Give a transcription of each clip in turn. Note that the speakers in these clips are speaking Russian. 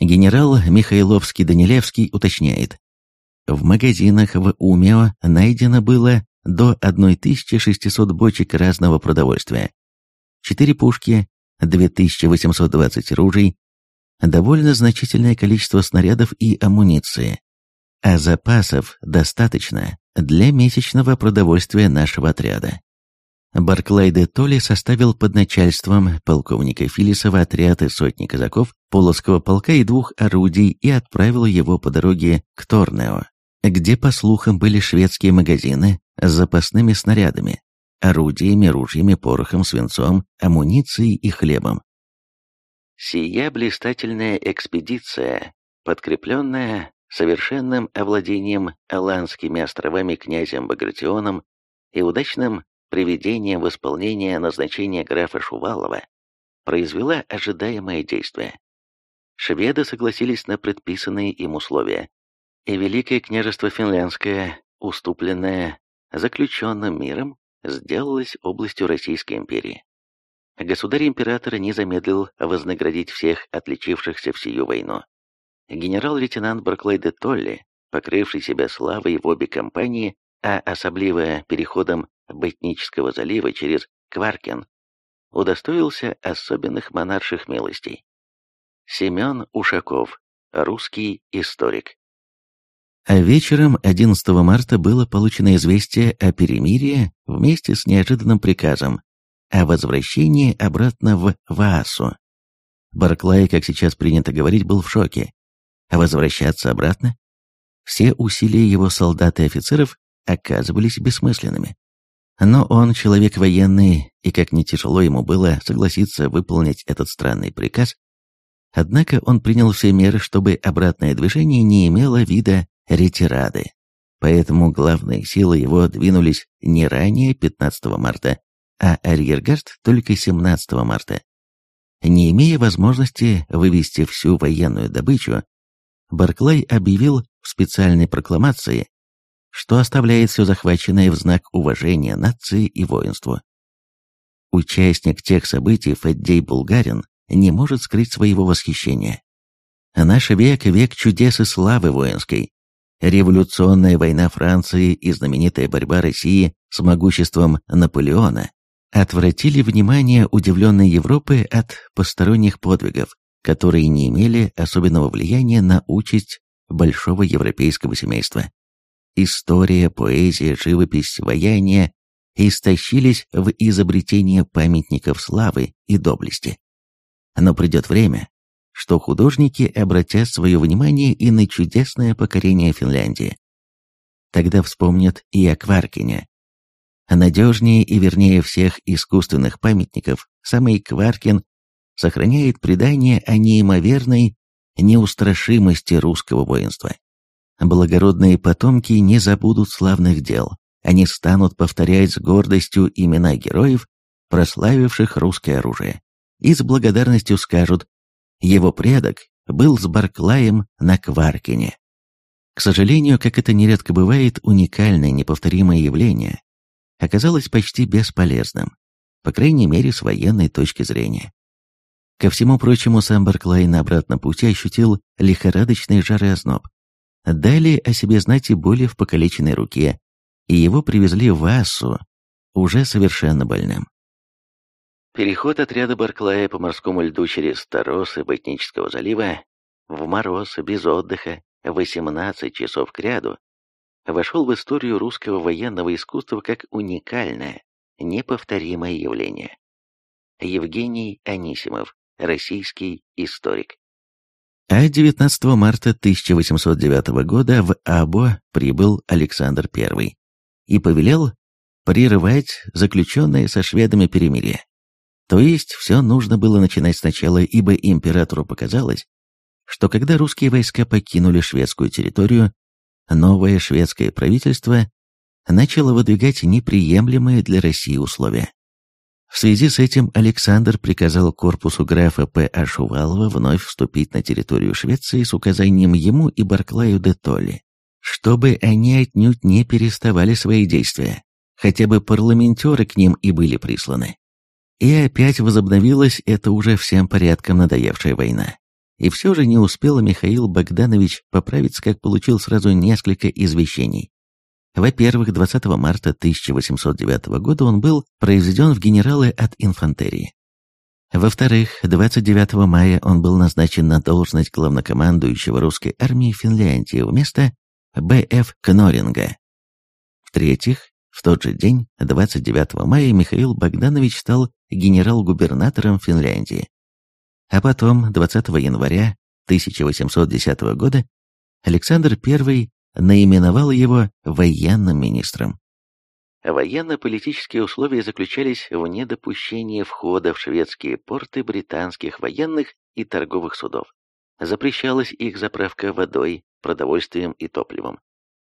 Генерал Михайловский-Данилевский уточняет. В магазинах в Умео найдено было до 1600 бочек разного продовольствия. Четыре пушки, 2820 ружей, довольно значительное количество снарядов и амуниции, а запасов достаточно для месячного продовольствия нашего отряда. Барклай де Толли составил под начальством полковника Филисова отряд из сотни казаков, Полоцкого полка и двух орудий и отправил его по дороге к Торнео, где, по слухам, были шведские магазины с запасными снарядами, орудиями, ружьями, порохом, свинцом, амуницией и хлебом. Сия блистательная экспедиция, подкрепленная совершенным овладением Аланскими островами князем Багратионом и удачным приведением в исполнение назначения графа Шувалова, произвела ожидаемое действие. Шведы согласились на предписанные им условия, и Великое княжество Финляндское, уступленное заключенным миром, сделалось областью Российской империи. Государь-император не замедлил вознаградить всех отличившихся в сию войну. Генерал-лейтенант Барклай де Толли, покрывший себя славой в обе кампании, а особливо переходом Ботнического залива через Кваркен, удостоился особенных монарших милостей. Семен Ушаков, русский историк. А вечером 11 марта было получено известие о перемирии вместе с неожиданным приказом о возвращении обратно в Ваасу. Барклай, как сейчас принято говорить, был в шоке. А возвращаться обратно? Все усилия его солдат и офицеров оказывались бессмысленными. Но он человек военный, и как не тяжело ему было согласиться выполнить этот странный приказ, однако он принял все меры, чтобы обратное движение не имело вида ретирады. Поэтому главные силы его двинулись не ранее 15 марта, а арьергард только 17 марта. Не имея возможности вывести всю военную добычу, Барклай объявил в специальной прокламации, что оставляет все захваченное в знак уважения нации и воинству. Участник тех событий Феддей Булгарин не может скрыть своего восхищения. Наш век – век чудес и славы воинской. Революционная война Франции и знаменитая борьба России с могуществом Наполеона отвратили внимание удивленной Европы от посторонних подвигов, которые не имели особенного влияния на участь большого европейского семейства. История, поэзия, живопись, вояние истощились в изобретение памятников славы и доблести. Но придет время, что художники обратят свое внимание и на чудесное покорение Финляндии. Тогда вспомнят и о Кваркине, Надежнее и вернее всех искусственных памятников, самый Кваркин сохраняет предание о неимоверной неустрашимости русского воинства. Благородные потомки не забудут славных дел, они станут повторять с гордостью имена героев, прославивших русское оружие, и с благодарностью скажут «Его предок был с Барклаем на Кваркине». К сожалению, как это нередко бывает, уникальное неповторимое явление оказалось почти бесполезным, по крайней мере с военной точки зрения. Ко всему прочему, сам Барклай на обратном пути ощутил лихорадочный жар и озноб. Дали о себе знать и боли в покалеченной руке, и его привезли в Ассу, уже совершенно больным. Переход отряда Барклая по морскому льду через Тарос и Ботнического залива в мороз, без отдыха, 18 часов кряду, вошел в историю русского военного искусства как уникальное, неповторимое явление. Евгений Анисимов, российский историк. А 19 марта 1809 года в Або прибыл Александр I и повелел прерывать заключенное со шведами перемирие. То есть все нужно было начинать сначала, ибо императору показалось, что когда русские войска покинули шведскую территорию, новое шведское правительство начало выдвигать неприемлемые для России условия. В связи с этим Александр приказал корпусу графа П. А. Шувалова вновь вступить на территорию Швеции с указанием ему и Барклаю де Толли, чтобы они отнюдь не переставали свои действия, хотя бы парламентеры к ним и были присланы. И опять возобновилась эта уже всем порядком надоевшая война. И все же не успел Михаил Богданович поправиться, как получил сразу несколько извещений. Во-первых, 20 марта 1809 года он был произведен в генералы от инфантерии. Во-вторых, 29 мая он был назначен на должность главнокомандующего русской армии Финляндии вместо Б.Ф. Кноринга. В-третьих, в тот же день, 29 мая, Михаил Богданович стал генерал-губернатором Финляндии. А потом, 20 января 1810 года, Александр I наименовал его военным министром. Военно-политические условия заключались в недопущении входа в шведские порты британских военных и торговых судов. Запрещалась их заправка водой, продовольствием и топливом.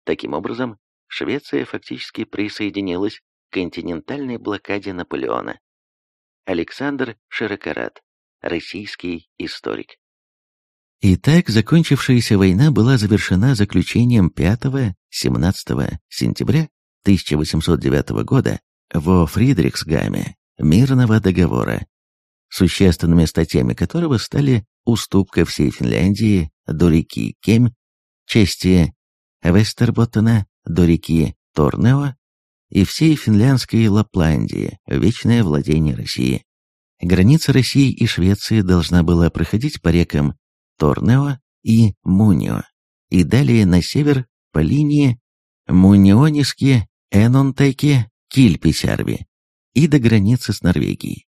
Таким образом, Швеция фактически присоединилась к континентальной блокаде Наполеона. Александр Широкорат, российский историк. Итак, закончившаяся война была завершена заключением 5-17 сентября 1809 года во Фридрихсгаме мирного договора, существенными статьями которого стали уступка всей Финляндии до реки Кемь, части Вестерботтена до реки Торнео и всей финляндской Лапландии, вечное владение России. Граница России и Швеции должна была проходить по рекам Торнео и Мунио, и далее на север по линии Муниониски, Энонтеки, Кильписярви и до границы с Норвегией.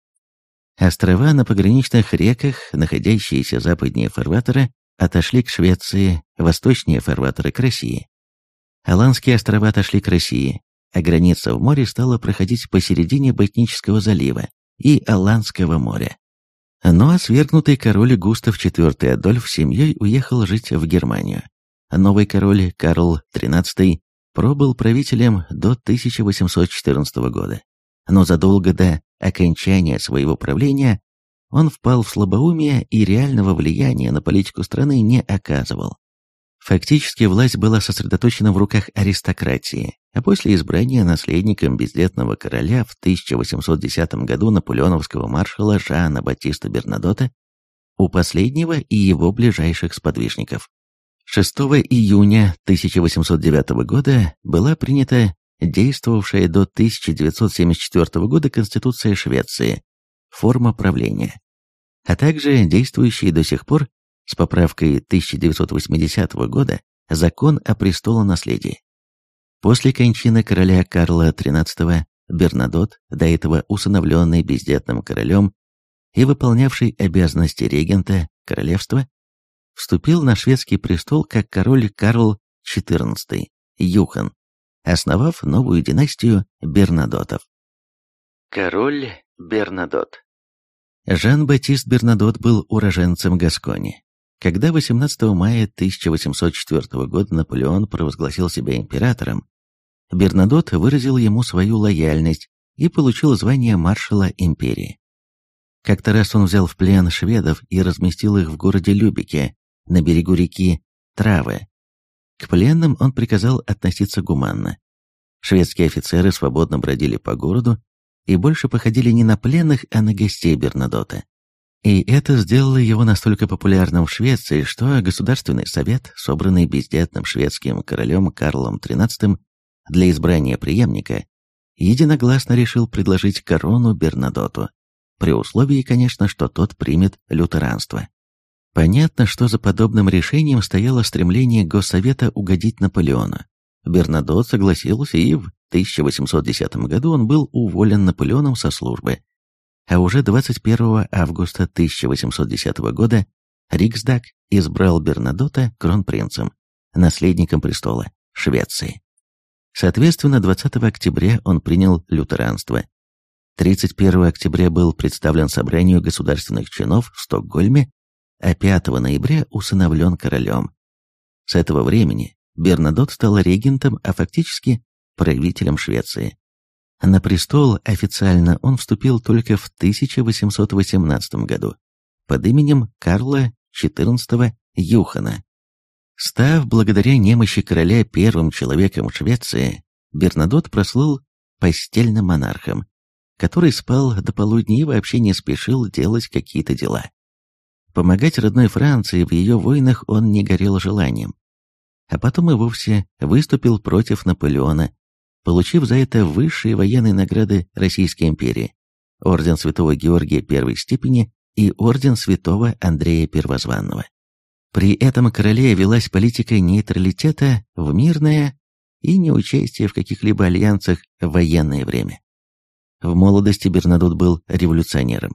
Острова на пограничных реках, находящиеся западнее фарватера, отошли к Швеции, восточнее фарватера к России. Аланские острова отошли к России, а граница в море стала проходить посередине Ботнического залива и Аланского моря. Ну а свергнутый король Густав IV Адольф семьей уехал жить в Германию. Новый король Карл XIII пробыл правителем до 1814 года, но задолго до окончания своего правления он впал в слабоумие и реального влияния на политику страны не оказывал. Фактически власть была сосредоточена в руках аристократии, а после избрания наследником бездетного короля в 1810 году наполеоновского маршала Жана Батиста Бернадота у последнего и его ближайших сподвижников. 6 июня 1809 года была принята действовавшая до 1974 года Конституция Швеции, форма правления, а также действующие до сих пор с поправкой 1980 года закон о престолонаследии. После кончины короля Карла XIII Бернадот, до этого усыновленный бездетным королем и выполнявший обязанности регента королевства, вступил на шведский престол как король Карл XIV Юхан, основав новую династию Бернадотов. Король Бернадот Жан-Батист Бернадот был уроженцем Гаскони, когда 18 мая 1804 года Наполеон провозгласил себя императором, Бернадот выразил ему свою лояльность и получил звание маршала империи. Как-то раз он взял в плен шведов и разместил их в городе Любике, на берегу реки Травы. К пленным он приказал относиться гуманно. Шведские офицеры свободно бродили по городу и больше походили не на пленных, а на гостей Бернадота. И это сделало его настолько популярным в Швеции, что Государственный совет, собранный бездетным шведским королем Карлом XIII для избрания преемника, единогласно решил предложить корону Бернадоту, при условии, конечно, что тот примет лютеранство. Понятно, что за подобным решением стояло стремление Госсовета угодить Наполеону. Бернадот согласился, и в 1810 году он был уволен Наполеоном со службы, а уже 21 августа 1810 года Риксдаг избрал Бернадота кронпринцем, наследником престола Швеции. Соответственно, 20 октября он принял лютеранство. 31 октября был представлен собранию государственных чинов в Стокгольме, а 5 ноября усыновлен королем. С этого времени Бернадот стал регентом, а фактически правителем Швеции. На престол официально он вступил только в 1818 году под именем Карла XIV Юхана. Став благодаря немощи короля первым человеком Швеции, Бернадот прослыл постельным монархом, который спал до полудня и вообще не спешил делать какие-то дела. Помогать родной Франции в ее войнах он не горел желанием. А потом и вовсе выступил против Наполеона, получив за это высшие военные награды Российской империи, орден Святого Георгия первой степени и орден Святого Андрея Первозванного. При этом короле велась политика нейтралитета в мирное и неучастие в каких-либо альянсах в военное время. В молодости Бернадот был революционером.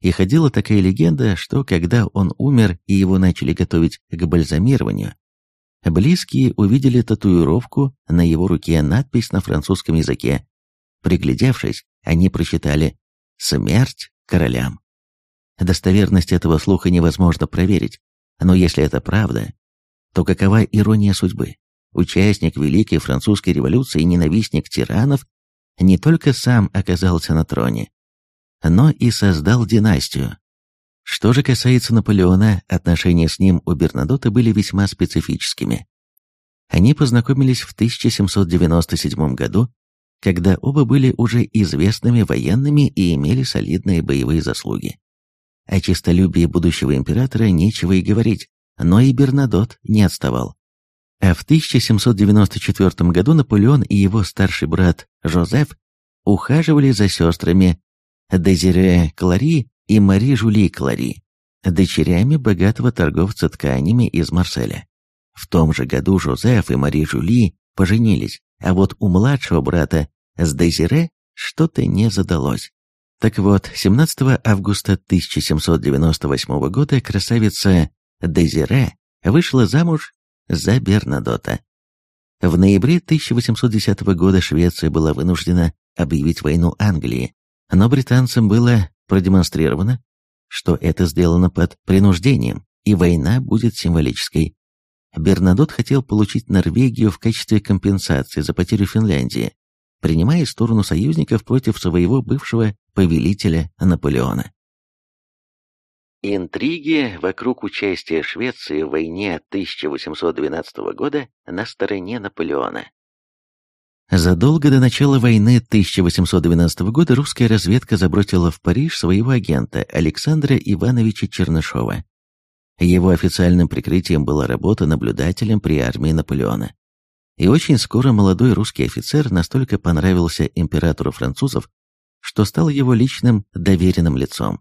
И ходила такая легенда, что когда он умер и его начали готовить к бальзамированию, близкие увидели татуировку на его руке надпись на французском языке. Приглядевшись, они прочитали «Смерть королям». Достоверность этого слуха невозможно проверить, но если это правда, то какова ирония судьбы? Участник Великой Французской революции ненавистник тиранов не только сам оказался на троне, но и создал династию. Что же касается Наполеона, отношения с ним у Бернадота были весьма специфическими. Они познакомились в 1797 году, когда оба были уже известными военными и имели солидные боевые заслуги. О честолюбии будущего императора нечего и говорить, но и Бернадот не отставал. А в 1794 году Наполеон и его старший брат Жозеф ухаживали за сестрами Дезире Клари и Мари Жули Клари, дочерями богатого торговца тканями из Марселя. В том же году Жозеф и Мари Жули поженились, а вот у младшего брата с Дезире что-то не задалось. Так вот, 17 августа 1798 года красавица Дезире вышла замуж за Бернадота. В ноябре 1810 года Швеция была вынуждена объявить войну Англии, но британцам было продемонстрировано, что это сделано под принуждением, и война будет символической. Бернадот хотел получить Норвегию в качестве компенсации за потерю Финляндии, принимая сторону союзников против своего бывшего повелителя Наполеона. Интриги вокруг участия Швеции в войне 1812 года на стороне Наполеона. Задолго до начала войны 1812 года русская разведка забросила в Париж своего агента Александра Ивановича Чернышова. Его официальным прикрытием была работа наблюдателем при армии Наполеона. И очень скоро молодой русский офицер настолько понравился императору французов, что стал его личным доверенным лицом.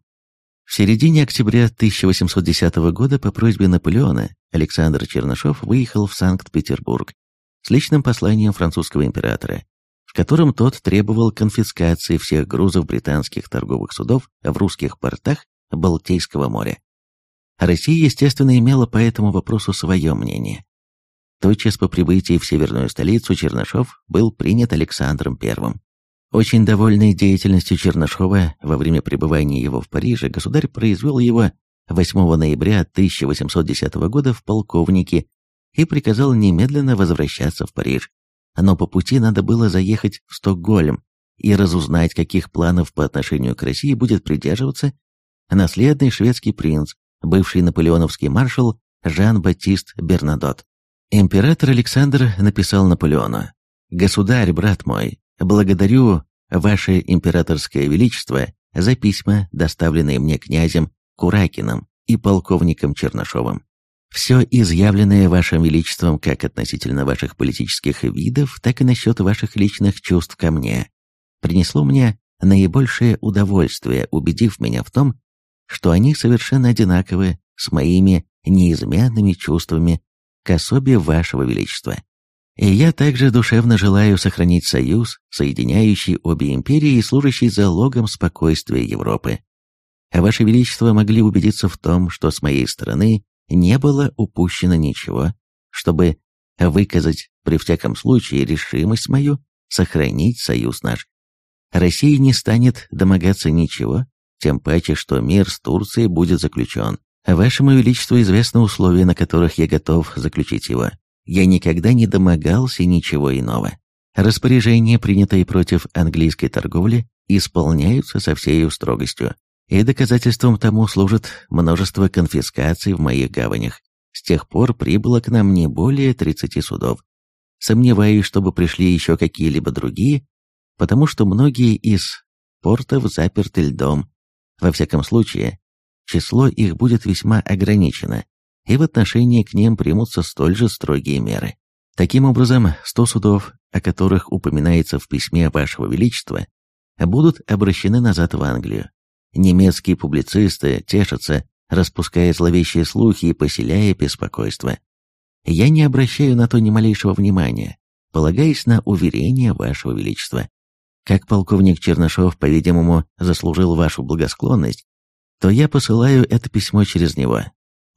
В середине октября 1810 года по просьбе Наполеона Александр Чернышов выехал в Санкт-Петербург с личным посланием французского императора, в котором тот требовал конфискации всех грузов британских торговых судов в русских портах Балтийского моря. Россия, естественно, имела по этому вопросу свое мнение. Тотчас по прибытии в северную столицу Чернышов был принят Александром I. Очень довольный деятельностью Чернышова во время пребывания его в Париже, государь произвел его 8 ноября 1810 года в полковнике и приказал немедленно возвращаться в Париж. Но по пути надо было заехать в Стокгольм и разузнать, каких планов по отношению к России будет придерживаться наследный шведский принц, бывший наполеоновский маршал Жан-Батист Бернадот. Император Александр написал Наполеону «Государь, брат мой, благодарю Ваше Императорское Величество за письма, доставленные мне князем Куракиным и полковником Чернышовым. Все изъявленное Вашим Величеством как относительно ваших политических видов, так и насчет ваших личных чувств ко мне, принесло мне наибольшее удовольствие, убедив меня в том, что они совершенно одинаковы с моими неизменными чувствами к особе Вашего Величества. И я также душевно желаю сохранить союз, соединяющий обе империи и служащий залогом спокойствия Европы. А Ваше Величество могли убедиться в том, что с моей стороны не было упущено ничего, чтобы выказать при всяком случае решимость мою сохранить союз наш. Россия не станет домогаться ничего, тем паче, что мир с Турцией будет заключен. Вашему Величеству известны условия, на которых я готов заключить его. Я никогда не домогался ничего иного. Распоряжения, принятые против английской торговли, исполняются со всей строгостью и доказательством тому служит множество конфискаций в моих гаванях. С тех пор прибыло к нам не более 30 судов. Сомневаюсь, чтобы пришли еще какие-либо другие, потому что многие из портов заперты льдом. Во всяком случае, число их будет весьма ограничено, и в отношении к ним примутся столь же строгие меры. Таким образом, 100 судов, о которых упоминается в письме Вашего Величества, будут обращены назад в Англию. Немецкие публицисты тешатся, распуская зловещие слухи и поселяя беспокойство. Я не обращаю на то ни малейшего внимания, полагаясь на уверение Вашего Величества. Как полковник Чернышов, по-видимому, заслужил вашу благосклонность, то я посылаю это письмо через него.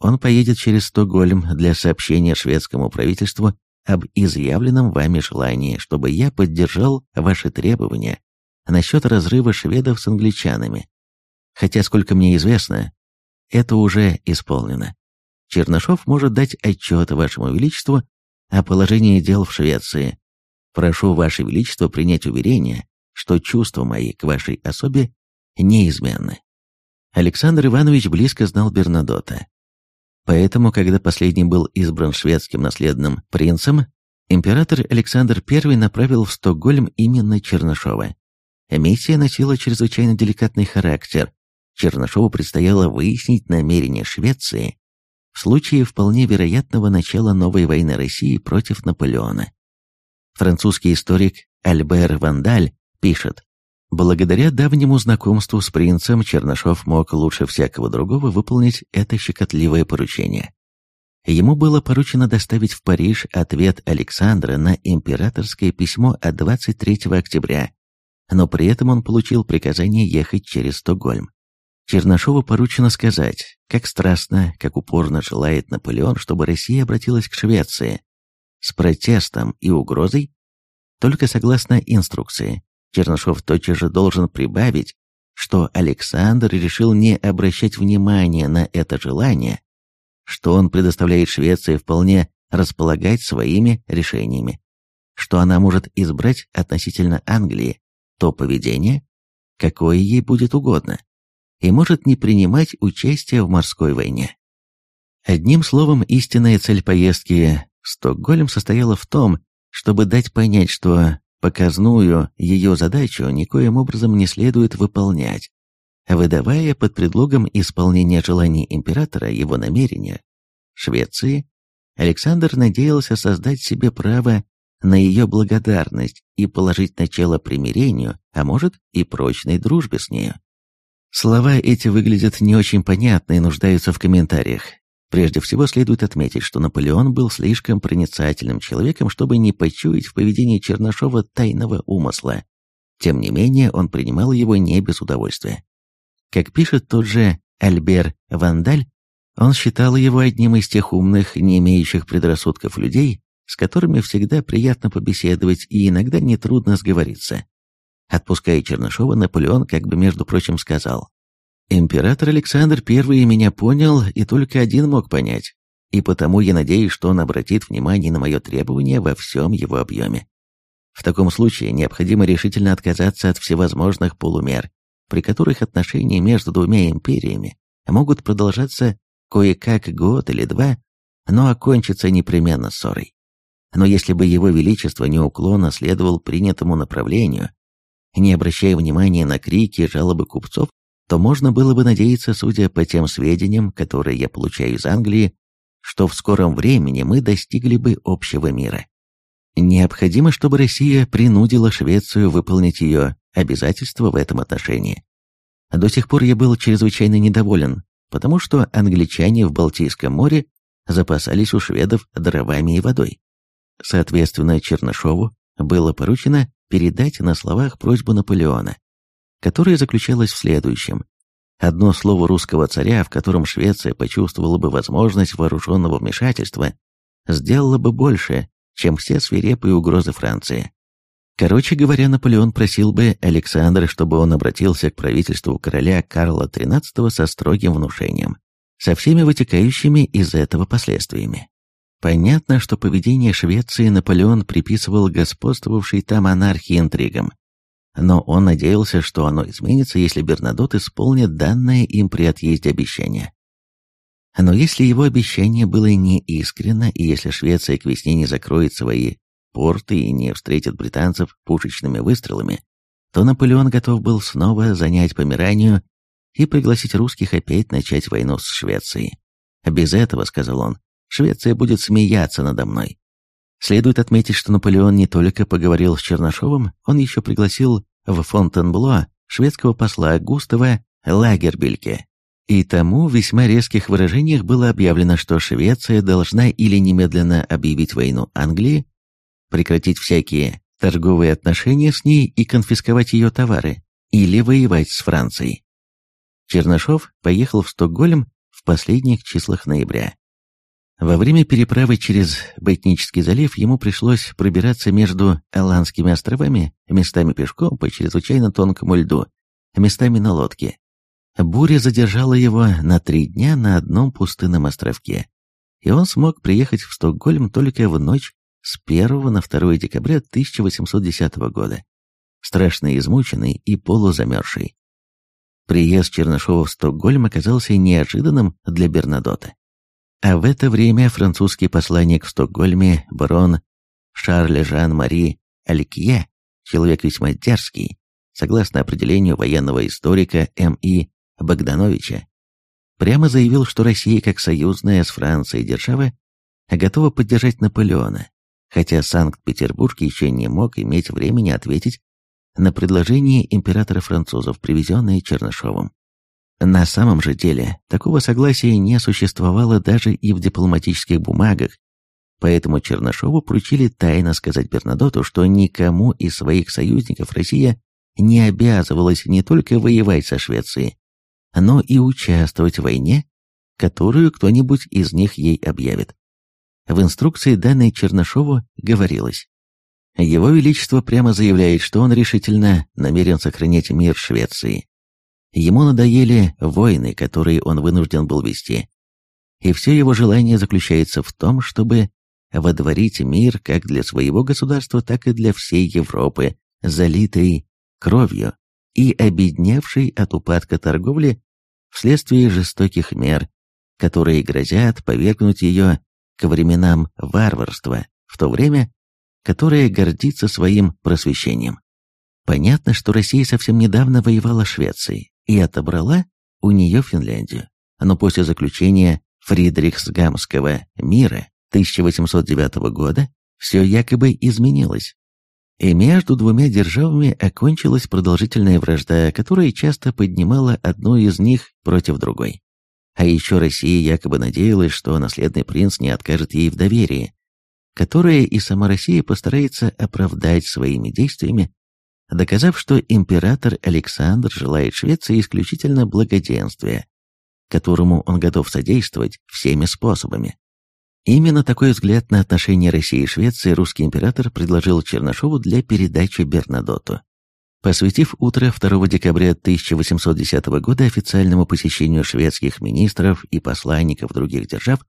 Он поедет через Стокгольм для сообщения шведскому правительству об изъявленном вами желании, чтобы я поддержал ваши требования насчет разрыва шведов с англичанами. Хотя, сколько мне известно, это уже исполнено. Чернышов может дать отчет Вашему Величеству о положении дел в Швеции. Прошу Ваше Величество принять уверение, что чувства мои к вашей особе неизменны. Александр Иванович близко знал Бернадота. Поэтому, когда последний был избран шведским наследным принцем, император Александр I направил в Стокгольм именно Чернышова. Миссия носила чрезвычайно деликатный характер. Чернышову предстояло выяснить намерения Швеции в случае вполне вероятного начала новой войны России против Наполеона. Французский историк Альбер Вандаль пишет, Благодаря давнему знакомству с принцем Чернышов мог лучше всякого другого выполнить это щекотливое поручение. Ему было поручено доставить в Париж ответ Александра на императорское письмо от 23 октября, но при этом он получил приказание ехать через Стокгольм. Чернышову поручено сказать, как страстно, как упорно желает Наполеон, чтобы Россия обратилась к Швеции. С протестом и угрозой, только согласно инструкции. Чернышов тотчас же должен прибавить, что Александр решил не обращать внимания на это желание, что он предоставляет Швеции вполне располагать своими решениями, что она может избрать относительно Англии то поведение, какое ей будет угодно, и может не принимать участие в морской войне. Одним словом, истинная цель поездки в Стокгольм состояла в том, чтобы дать понять, что Показную ее задачу никоим образом не следует выполнять, выдавая под предлогом исполнения желаний императора его намерения. Швеции Александр надеялся создать себе право на ее благодарность и положить начало примирению, а может и прочной дружбе с нею. Слова эти выглядят не очень понятно и нуждаются в комментариях. Прежде всего следует отметить, что Наполеон был слишком проницательным человеком, чтобы не почуять в поведении Чернышова тайного умысла. Тем не менее, он принимал его не без удовольствия. Как пишет тот же Альбер Вандаль, он считал его одним из тех умных, не имеющих предрассудков людей, с которыми всегда приятно побеседовать и иногда нетрудно сговориться. Отпуская Чернышова, Наполеон как бы, между прочим, сказал, Император Александр I меня понял и только один мог понять, и потому я надеюсь, что он обратит внимание на мое требование во всем его объеме. В таком случае необходимо решительно отказаться от всевозможных полумер, при которых отношения между двумя империями могут продолжаться кое-как год или два, но окончиться непременно ссорой. Но если бы его величество неуклонно следовал принятому направлению, не обращая внимания на крики и жалобы купцов, то можно было бы надеяться, судя по тем сведениям, которые я получаю из Англии, что в скором времени мы достигли бы общего мира. Необходимо, чтобы Россия принудила Швецию выполнить ее обязательства в этом отношении. До сих пор я был чрезвычайно недоволен, потому что англичане в Балтийском море запасались у шведов дровами и водой. Соответственно, Чернышову было поручено передать на словах просьбу Наполеона которая заключалась в следующем. Одно слово русского царя, в котором Швеция почувствовала бы возможность вооруженного вмешательства, сделало бы больше, чем все свирепые угрозы Франции. Короче говоря, Наполеон просил бы Александра, чтобы он обратился к правительству короля Карла XIII со строгим внушением, со всеми вытекающими из этого последствиями. Понятно, что поведение Швеции Наполеон приписывал господствовавшей там анархии интригам, но он надеялся, что оно изменится, если Бернадот исполнит данное им при отъезде обещание. Но если его обещание было неискренно, и если Швеция к весне не закроет свои порты и не встретит британцев пушечными выстрелами, то Наполеон готов был снова занять Померанию и пригласить русских опять начать войну с Швецией. Без этого, сказал он, Швеция будет смеяться надо мной. Следует отметить, что Наполеон не только поговорил с Чернышовым, он еще пригласил в Фонтенбло шведского посла Густава Лагербильке. И тому в весьма резких выражениях было объявлено, что Швеция должна или немедленно объявить войну Англии, прекратить всякие торговые отношения с ней и конфисковать ее товары, или воевать с Францией. Чернышов поехал в Стокгольм в последних числах ноября. Во время переправы через Ботнический залив ему пришлось пробираться между Аландскими островами, местами пешком по чрезвычайно тонкому льду, местами на лодке. Буря задержала его на три дня на одном пустынном островке, и он смог приехать в Стокгольм только в ночь с 1 на 2 декабря 1810 года, страшно измученный и полузамерзший. Приезд Чернышова в Стокгольм оказался неожиданным для Бернадота. А в это время французский посланник в Стокгольме, барон Шарль Жан-Мари Алькье, человек весьма дерзкий, согласно определению военного историка М.И. Богдановича, прямо заявил, что Россия как союзная с Францией держава готова поддержать Наполеона, хотя Санкт-Петербург еще не мог иметь времени ответить на предложение императора французов, привезенное Чернышовым. На самом же деле, такого согласия не существовало даже и в дипломатических бумагах, поэтому Чернышову поручили тайно сказать Бернадоту, что никому из своих союзников Россия не обязывалась не только воевать со Швецией, но и участвовать в войне, которую кто-нибудь из них ей объявит. В инструкции, данной Чернышову, говорилось, «Его Величество прямо заявляет, что он решительно намерен сохранять мир Швеции, Ему надоели войны, которые он вынужден был вести. И все его желание заключается в том, чтобы водворить мир как для своего государства, так и для всей Европы, залитой кровью и обедневшей от упадка торговли вследствие жестоких мер, которые грозят повергнуть ее к временам варварства, в то время, которое гордится своим просвещением. Понятно, что Россия совсем недавно воевала с Швецией, и отобрала у нее Финляндию. Но после заключения Фридрихсгамского мира 1809 года все якобы изменилось. И между двумя державами окончилась продолжительная вражда, которая часто поднимала одну из них против другой. А еще Россия якобы надеялась, что наследный принц не откажет ей в доверии, которое и сама Россия постарается оправдать своими действиями доказав, что император Александр желает Швеции исключительно благоденствия, которому он готов содействовать всеми способами. Именно такой взгляд на отношения России и Швеции русский император предложил Чернышову для передачи Бернадоту. Посвятив утро 2 декабря 1810 года официальному посещению шведских министров и посланников других держав,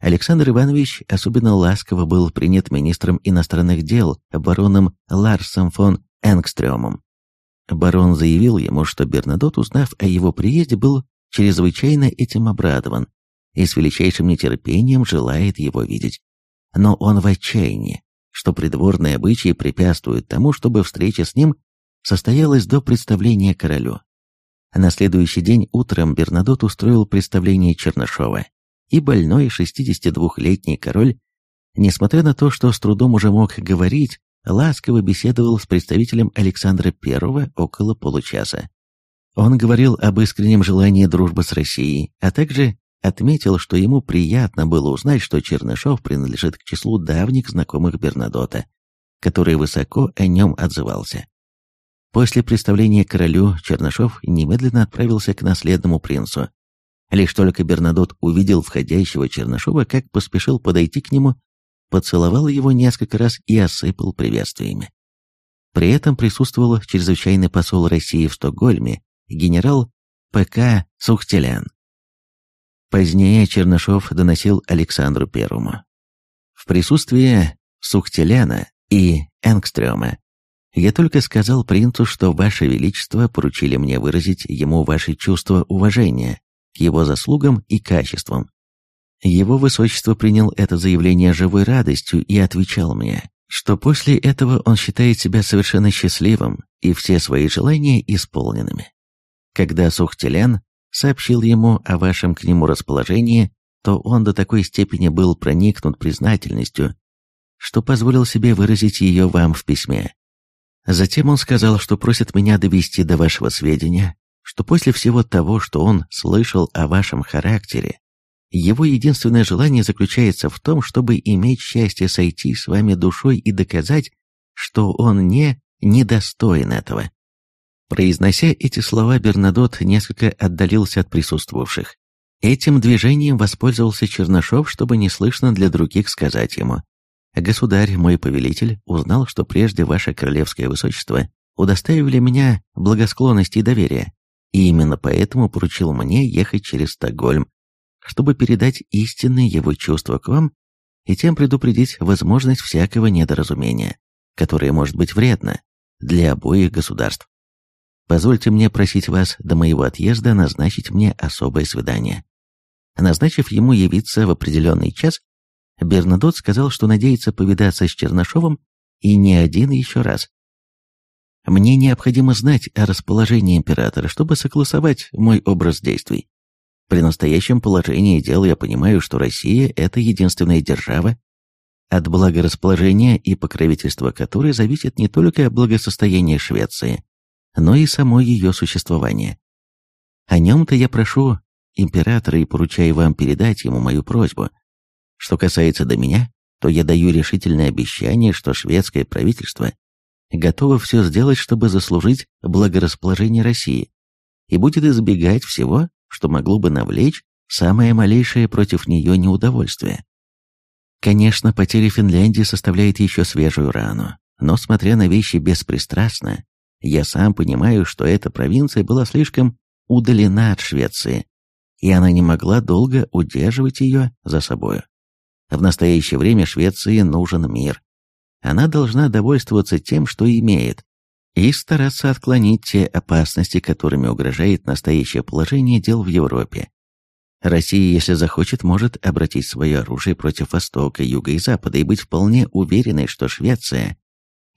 Александр Иванович особенно ласково был принят министром иностранных дел бароном Ларсом фон Энгстрёмом. Барон заявил ему, что Бернадот, узнав о его приезде, был чрезвычайно этим обрадован и с величайшим нетерпением желает его видеть. Но он в отчаянии, что придворные обычаи препятствуют тому, чтобы встреча с ним состоялась до представления королю. На следующий день утром Бернадот устроил представление Чернышова, и больной 62-летний король, несмотря на то, что с трудом уже мог говорить, ласково беседовал с представителем Александра I около получаса. Он говорил об искреннем желании дружбы с Россией, а также отметил, что ему приятно было узнать, что Чернышов принадлежит к числу давних знакомых Бернадота, который высоко о нем отзывался. После представления королю Чернышов немедленно отправился к наследному принцу. Лишь только Бернадот увидел входящего Чернышова, как поспешил подойти к нему поцеловал его несколько раз и осыпал приветствиями. При этом присутствовал чрезвычайный посол России в Стокгольме, генерал П.К. Сухтелян. Позднее Чернышов доносил Александру Первому. В присутствии Сухтеляна и Энгстрёма я только сказал принцу, что Ваше Величество поручили мне выразить ему ваши чувства уважения к его заслугам и качествам, его высочество принял это заявление живой радостью и отвечал мне, что после этого он считает себя совершенно счастливым и все свои желания исполненными. Когда Сухтелян сообщил ему о вашем к нему расположении, то он до такой степени был проникнут признательностью, что позволил себе выразить ее вам в письме. Затем он сказал, что просит меня довести до вашего сведения, что после всего того, что он слышал о вашем характере, его единственное желание заключается в том, чтобы иметь счастье сойти с вами душой и доказать, что он не недостоин этого. Произнося эти слова, Бернадот несколько отдалился от присутствовавших. Этим движением воспользовался Чернышов, чтобы неслышно для других сказать ему. «Государь, мой повелитель, узнал, что прежде ваше королевское высочество удостаивали меня благосклонности и доверия, и именно поэтому поручил мне ехать через Стокгольм, чтобы передать истинные его чувства к вам и тем предупредить возможность всякого недоразумения, которое может быть вредно для обоих государств. Позвольте мне просить вас до моего отъезда назначить мне особое свидание. Назначив ему явиться в определенный час, Бернадот сказал, что надеется повидаться с Чернышовым и не один еще раз. Мне необходимо знать о расположении императора, чтобы согласовать мой образ действий. При настоящем положении дел я понимаю, что Россия – это единственная держава, от благорасположения и покровительства которой зависит не только благосостояние Швеции, но и само ее существование. О нем-то я прошу императора и поручаю вам передать ему мою просьбу. Что касается до меня, то я даю решительное обещание, что шведское правительство готово все сделать, чтобы заслужить благорасположение России, и будет избегать всего, что могло бы навлечь самое малейшее против нее неудовольствие. Конечно, потеря Финляндии составляет еще свежую рану, но, смотря на вещи беспристрастно, я сам понимаю, что эта провинция была слишком удалена от Швеции, и она не могла долго удерживать ее за собою. В настоящее время Швеции нужен мир. Она должна довольствоваться тем, что имеет, и стараться отклонить те опасности, которыми угрожает настоящее положение дел в Европе. Россия, если захочет, может обратить свое оружие против Востока, Юга и Запада и быть вполне уверенной, что Швеция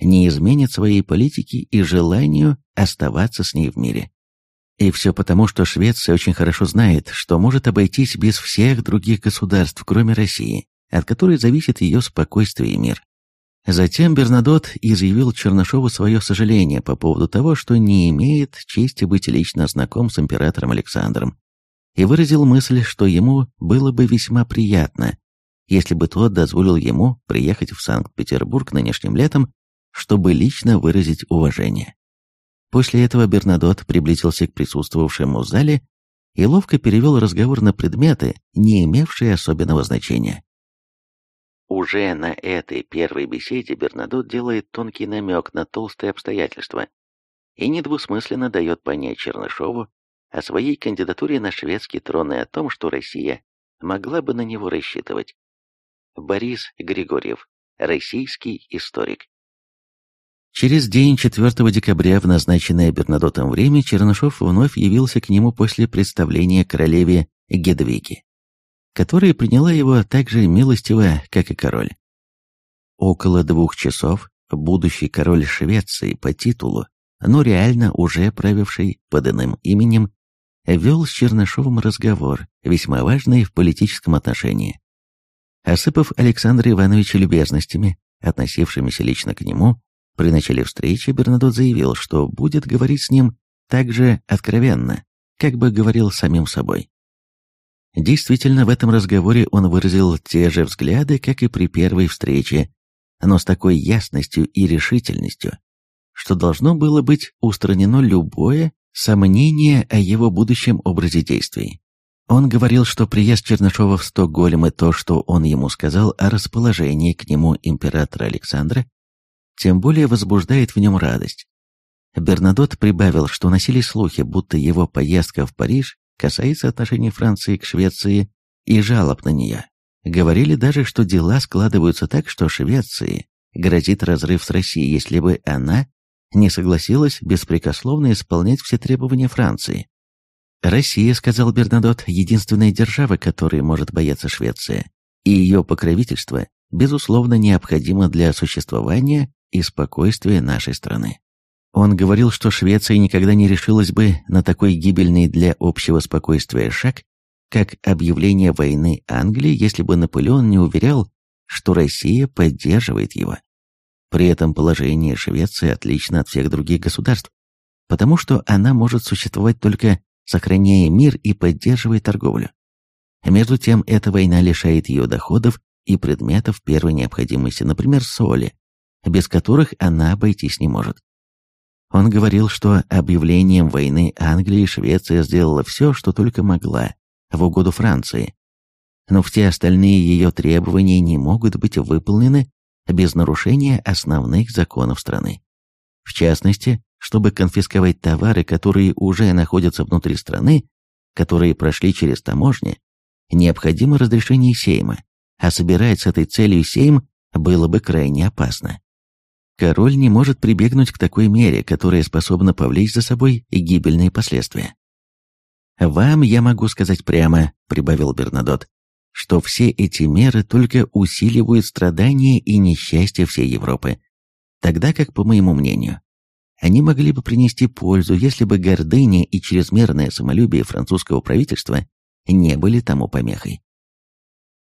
не изменит своей политики и желанию оставаться с ней в мире. И все потому, что Швеция очень хорошо знает, что может обойтись без всех других государств, кроме России, от которой зависит ее спокойствие и мир. Затем Бернадот изъявил Чернышову свое сожаление по поводу того, что не имеет чести быть лично знаком с императором Александром, и выразил мысль, что ему было бы весьма приятно, если бы тот дозволил ему приехать в Санкт-Петербург нынешним летом, чтобы лично выразить уважение. После этого Бернадот приблизился к присутствовавшему в зале и ловко перевел разговор на предметы, не имевшие особенного значения. Уже на этой первой беседе Бернадот делает тонкий намек на толстые обстоятельства и недвусмысленно дает понять Чернышову о своей кандидатуре на шведский трон и о том, что Россия могла бы на него рассчитывать. Борис Григорьев, российский историк. Через день, 4 декабря, в назначенное Бернадотом время, Чернышов вновь явился к нему после представления королеве Гедвиги которая приняла его так же милостиво, как и король. Около двух часов будущий король Швеции по титулу, но реально уже правивший под иным именем, вел с Чернышовым разговор, весьма важный в политическом отношении. Осыпав Александра Ивановича любезностями, относившимися лично к нему, при начале встречи Бернадот заявил, что будет говорить с ним так же откровенно, как бы говорил самим собой. Действительно, в этом разговоре он выразил те же взгляды, как и при первой встрече, но с такой ясностью и решительностью, что должно было быть устранено любое сомнение о его будущем образе действий. Он говорил, что приезд Чернышова в Стокгольм и то, что он ему сказал о расположении к нему императора Александра, тем более возбуждает в нем радость. Бернадот прибавил, что носили слухи, будто его поездка в Париж касается отношений Франции к Швеции и жалоб на нее. Говорили даже, что дела складываются так, что Швеции грозит разрыв с Россией, если бы она не согласилась беспрекословно исполнять все требования Франции. «Россия, — сказал Бернадот, — единственная держава, которой может бояться Швеция, и ее покровительство, безусловно, необходимо для существования и спокойствия нашей страны. Он говорил, что Швеция никогда не решилась бы на такой гибельный для общего спокойствия шаг, как объявление войны Англии, если бы Наполеон не уверял, что Россия поддерживает его. При этом положение Швеции отлично от всех других государств, потому что она может существовать только сохраняя мир и поддерживая торговлю. Между тем, эта война лишает ее доходов и предметов первой необходимости, например, соли, без которых она обойтись не может. Он говорил, что объявлением войны Англии Швеция сделала все, что только могла, в угоду Франции. Но все остальные ее требования не могут быть выполнены без нарушения основных законов страны. В частности, чтобы конфисковать товары, которые уже находятся внутри страны, которые прошли через таможни, необходимо разрешение Сейма, а собирать с этой целью Сейм было бы крайне опасно. Король не может прибегнуть к такой мере, которая способна повлечь за собой гибельные последствия. «Вам я могу сказать прямо», — прибавил Бернадот, «что все эти меры только усиливают страдания и несчастье всей Европы, тогда как, по моему мнению, они могли бы принести пользу, если бы гордыня и чрезмерное самолюбие французского правительства не были тому помехой.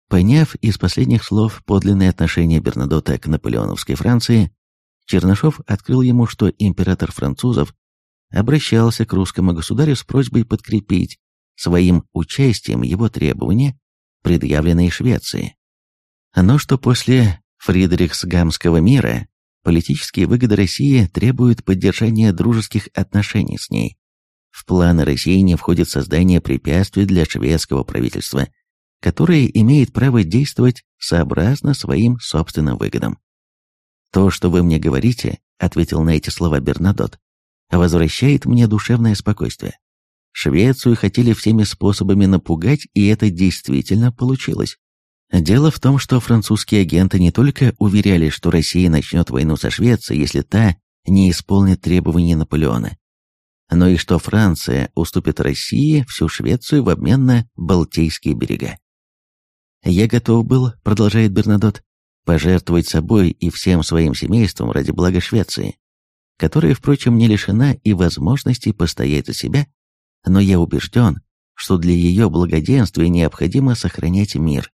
Поняв из последних слов подлинное отношение Бернадота к наполеоновской Франции, Чернышов открыл ему, что император французов обращался к русскому государю с просьбой подкрепить своим участием его требования, предъявленные Швеции. Но что после Фридрихсгамского мира политические выгоды России требуют поддержания дружеских отношений с ней. В планы России не входит создание препятствий для шведского правительства, которое имеет право действовать сообразно своим собственным выгодам. «То, что вы мне говорите», — ответил на эти слова Бернадот, «возвращает мне душевное спокойствие. Швецию хотели всеми способами напугать, и это действительно получилось. Дело в том, что французские агенты не только уверяли, что Россия начнет войну со Швецией, если та не исполнит требований Наполеона, но и что Франция уступит России всю Швецию в обмен на Балтийские берега. «Я готов был», — продолжает Бернадот, пожертвовать собой и всем своим семейством ради блага Швеции, которая, впрочем, не лишена и возможности постоять за себя, но я убежден, что для ее благоденствия необходимо сохранять мир.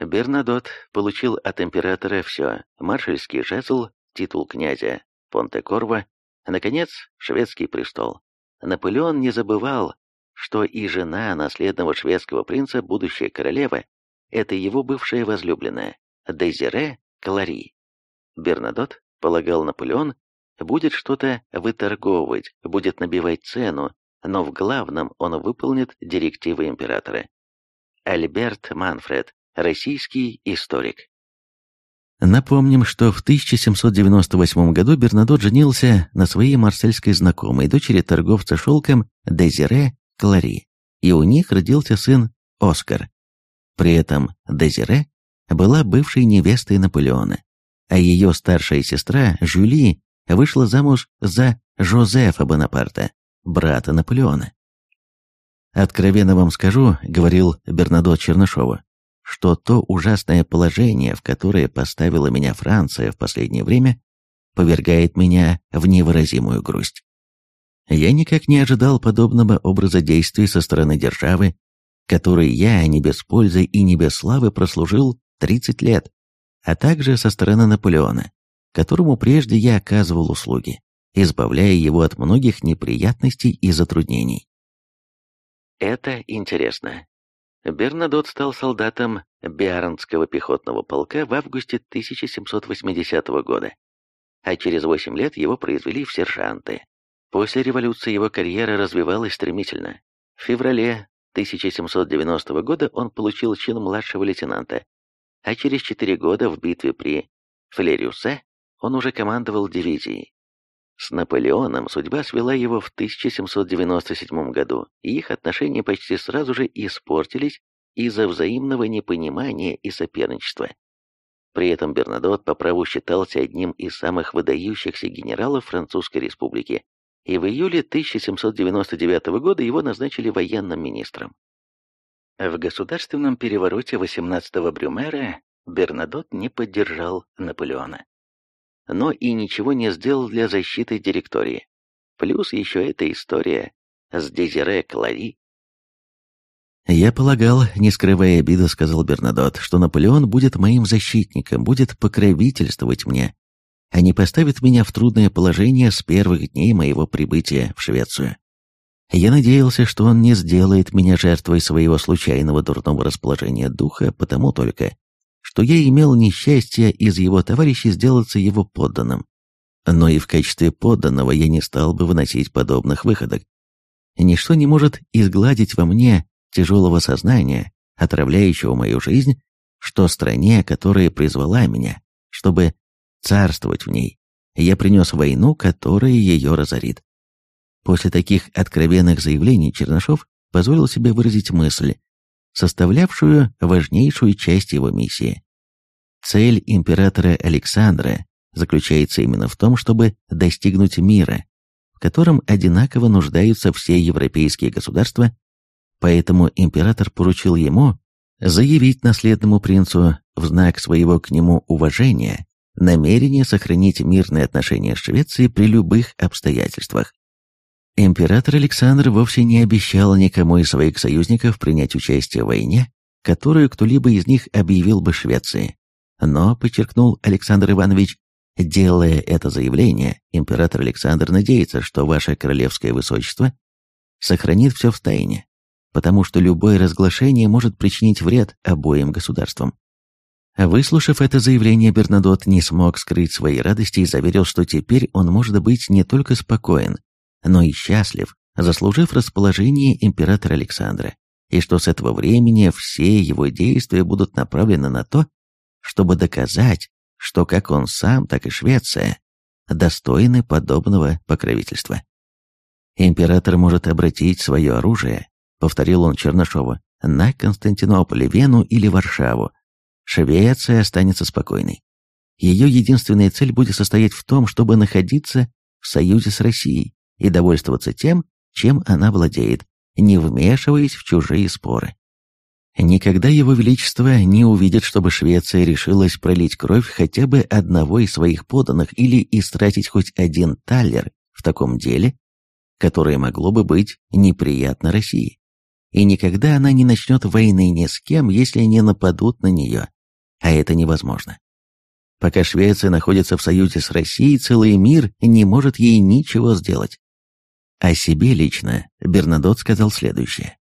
Бернадот получил от императора все – маршальский жезл, титул князя, Понте-Корво, наконец, шведский престол. Наполеон не забывал, что и жена наследного шведского принца, будущая королева, это его бывшая возлюбленная, Дезире Клари. Бернадот полагал Наполеон будет что-то выторговывать, будет набивать цену, но в главном он выполнит директивы императора. Альберт Манфред, российский историк. Напомним, что в 1798 году Бернадот женился на своей марсельской знакомой, дочери торговца шелком Дезире Клари, и у них родился сын Оскар. При этом Дезире была бывшей невестой Наполеона, а ее старшая сестра Жюли вышла замуж за Жозефа Бонапарта, брата Наполеона. «Откровенно вам скажу», — говорил Бернадот Чернышову, что то ужасное положение, в которое поставила меня Франция в последнее время, повергает меня в невыразимую грусть. Я никак не ожидал подобного образа действий со стороны державы, которой я не без пользы и не без славы прослужил 30 лет, а также со стороны Наполеона, которому прежде я оказывал услуги, избавляя его от многих неприятностей и затруднений. Это интересно. Бернадот стал солдатом Биарнского пехотного полка в августе 1780 года, а через 8 лет его произвели в сержанты. После революции его карьера развивалась стремительно. В феврале 1790 года он получил чин младшего лейтенанта, а через 4 года в битве при Флерюсе он уже командовал дивизией. С Наполеоном судьба свела его в 1797 году, и их отношения почти сразу же испортились из-за взаимного непонимания и соперничества. При этом Бернадот по праву считался одним из самых выдающихся генералов Французской республики, и в июле 1799 года его назначили военным министром. В государственном перевороте 18-го Брюмера Бернадот не поддержал Наполеона. но и ничего не сделал для защиты директории. Плюс еще эта история с Дезире Клари. «Я полагал, не скрывая обиды, — сказал Бернадот, — что Наполеон будет моим защитником, будет покровительствовать мне, а не поставит меня в трудное положение с первых дней моего прибытия в Швецию. Я надеялся, что он не сделает меня жертвой своего случайного дурного расположения духа, потому только, что я имел несчастье из его товарищей сделаться его подданным. Но и в качестве подданного я не стал бы выносить подобных выходок. Ничто не может изгладить во мне тяжелого сознания, отравляющего мою жизнь, что стране, которая призвала меня, чтобы царствовать в ней, я принес войну, которая ее разорит. После таких откровенных заявлений Чернышов позволил себе выразить мысль, составлявшую важнейшую часть его миссии. Цель императора Александра заключается именно в том, чтобы достигнуть мира, в котором одинаково нуждаются все европейские государства, поэтому император поручил ему заявить наследному принцу в знак своего к нему уважения намерение сохранить мирные отношения с Швецией при любых обстоятельствах. Император Александр вовсе не обещал никому из своих союзников принять участие в войне, которую кто-либо из них объявил бы Швеции. Но, подчеркнул Александр Иванович, делая это заявление, император Александр надеется, что ваше королевское высочество сохранит все в тайне, потому что любое разглашение может причинить вред обоим государствам. Выслушав это заявление, Бернадот не смог скрыть своей радости и заверил, что теперь он может быть не только спокоен, но и счастлив, заслужив расположение императора Александра, и что с этого времени все его действия будут направлены на то, чтобы доказать, что как он сам, так и Швеция достойны подобного покровительства. Император может обратить свое оружие, повторил он Чернышову, на Константинополь, Вену или Варшаву. Швеция останется спокойной. Ее единственная цель будет состоять в том, чтобы находиться в союзе с Россией и довольствоваться тем, чем она владеет, не вмешиваясь в чужие споры. Никогда его величество не увидит, чтобы Швеция решилась пролить кровь хотя бы одного из своих подданных или истратить хоть один таллер в таком деле, которое могло бы быть неприятно России. И никогда она не начнет войны ни с кем, если не нападут на нее. А это невозможно. Пока Швеция находится в союзе с Россией, целый мир не может ей ничего сделать. О себе лично Бернадот сказал следующее.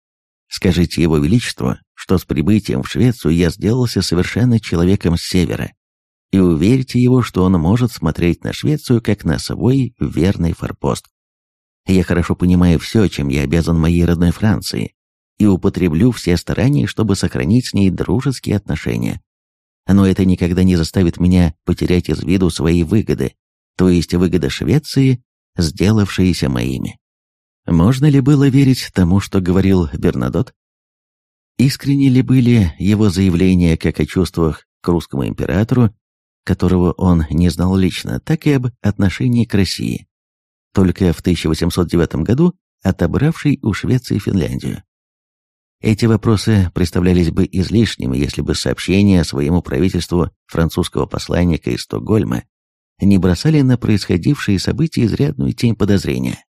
«Скажите его величеству, что с прибытием в Швецию я сделался совершенно человеком с севера, и уверьте его, что он может смотреть на Швецию как на свой верный форпост. Я хорошо понимаю все, чем я обязан моей родной Франции, и употреблю все старания, чтобы сохранить с ней дружеские отношения. Но это никогда не заставит меня потерять из виду свои выгоды, то есть выгоды Швеции, сделавшиеся моими. Можно ли было верить тому, что говорил Бернадот? Искренне ли были его заявления как о чувствах к русскому императору, которого он не знал лично, так и об отношении к России, только в 1809 году отобравшей у Швеции Финляндию? Эти вопросы представлялись бы излишними, если бы сообщения своему правительству французского посланника из Стокгольма не бросали на происходившие события изрядную тень подозрения.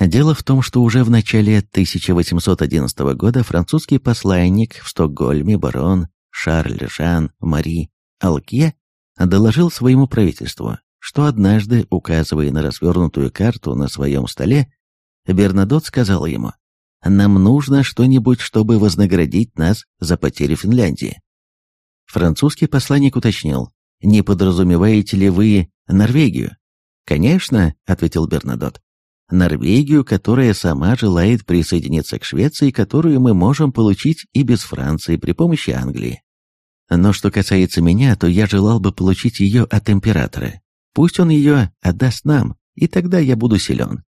Дело в том, что уже в начале 1811 года французский посланник в Стокгольме барон Шарль Жан Мари Алкье доложил своему правительству, что однажды, указывая на развернутую карту на своем столе, Бернадот сказал ему, «Нам нужно что-нибудь, чтобы вознаградить нас за потерю Финляндии». Французский посланник уточнил, «Не подразумеваете ли вы Норвегию?» «Конечно», — ответил Бернадот. Норвегию, которая сама желает присоединиться к Швеции, которую мы можем получить и без Франции при помощи Англии. Но что касается меня, то я желал бы получить ее от императора. Пусть он ее отдаст нам, и тогда я буду силен.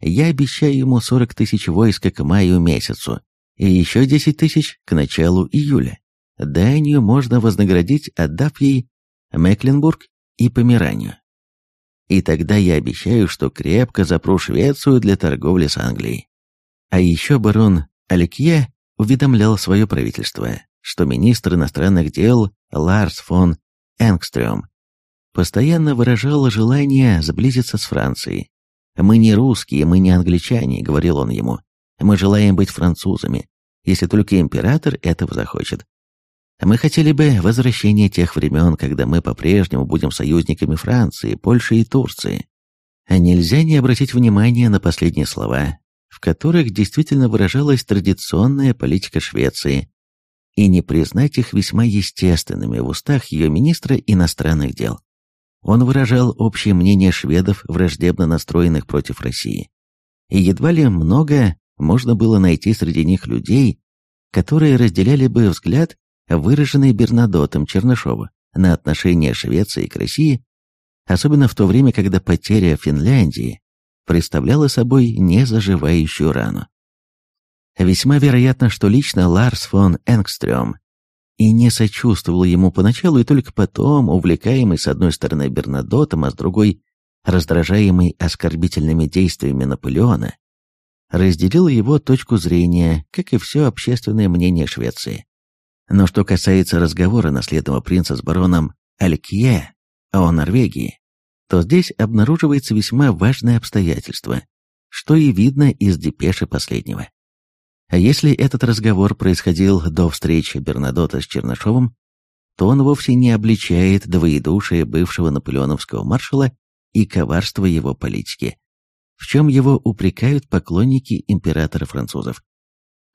Я обещаю ему 40 тысяч войска к маю месяцу, и еще 10 тысяч к началу июля. Данию можно вознаградить, отдав ей Мекленбург и Померанию. И тогда я обещаю, что крепко запру Швецию для торговли с Англией. А еще барон Аликье уведомлял свое правительство, что министр иностранных дел Ларс фон Энгстрём постоянно выражал желание сблизиться с Францией. «Мы не русские, мы не англичане», — говорил он ему. «Мы желаем быть французами, если только император этого захочет. Мы хотели бы возвращения тех времен, когда мы по-прежнему будем союзниками Франции, Польши и Турции. А нельзя не обратить внимания на последние слова, в которых действительно выражалась традиционная политика Швеции, и не признать их весьма естественными в устах ее министра иностранных дел. Он выражал общее мнение шведов, враждебно настроенных против России. И едва ли много можно было найти среди них людей, которые разделяли бы взгляд, выраженный Бернадотом Чернышова на отношения Швеции к России, особенно в то время, когда потеря Финляндии представляла собой незаживающую рану. Весьма вероятно, что лично Ларс фон Энгстрём и не сочувствовал ему поначалу, и только потом, увлекаемый с одной стороны Бернадотом, а с другой раздражаемый оскорбительными действиями Наполеона, разделил его точку зрения, как и все общественное мнение Швеции. Но что касается разговора наследного принца с бароном Алькье о Норвегии, то здесь обнаруживается весьма важное обстоятельство, что и видно из депеши последнего. А если этот разговор происходил до встречи Бернадота с Чернышовым, то он вовсе не обличает двоедушие бывшего наполеоновского маршала и коварство его политики, в чем его упрекают поклонники императора французов.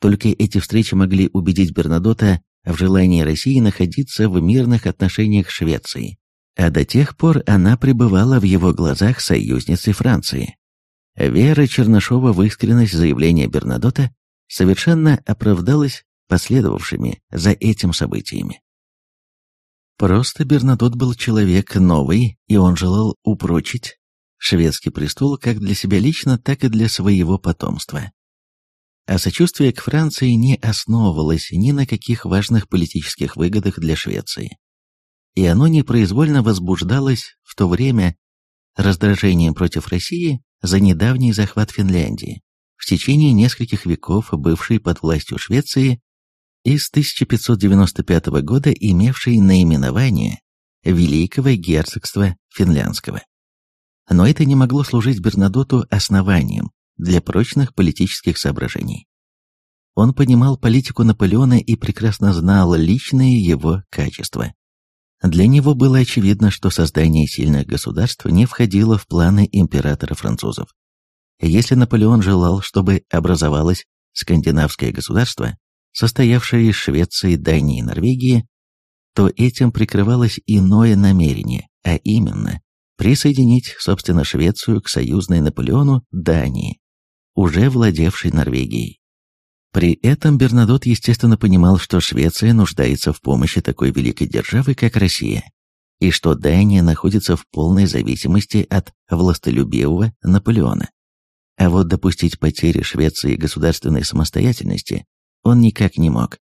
Только эти встречи могли убедить Бернадота в желании России находиться в мирных отношениях с Швецией, а до тех пор она пребывала в его глазах союзницей Франции. Вера Чернышова в искренность заявления Бернадота совершенно оправдалась последовавшими за этим событиями. Просто Бернадот был человек новый, и он желал упрочить шведский престол как для себя лично, так и для своего потомства. А сочувствие к Франции не основывалось ни на каких важных политических выгодах для Швеции. И оно непроизвольно возбуждалось в то время раздражением против России за недавний захват Финляндии, в течение нескольких веков бывшей под властью Швеции и с 1595 года имевшей наименование Великого герцогства финляндского. Но это не могло служить Бернадоту основанием для прочных политических соображений. Он понимал политику Наполеона и прекрасно знал личные его качества. Для него было очевидно, что создание сильных государств не входило в планы императора французов. Если Наполеон желал, чтобы образовалось скандинавское государство, состоявшее из Швеции, Дании и Норвегии, то этим прикрывалось иное намерение, а именно присоединить, собственно, Швецию к союзной Наполеону Дании, уже владевшей Норвегией. При этом Бернадот, естественно, понимал, что Швеция нуждается в помощи такой великой державы, как Россия, и что Дания находится в полной зависимости от властолюбивого Наполеона. А вот допустить потери Швеции государственной самостоятельности он никак не мог.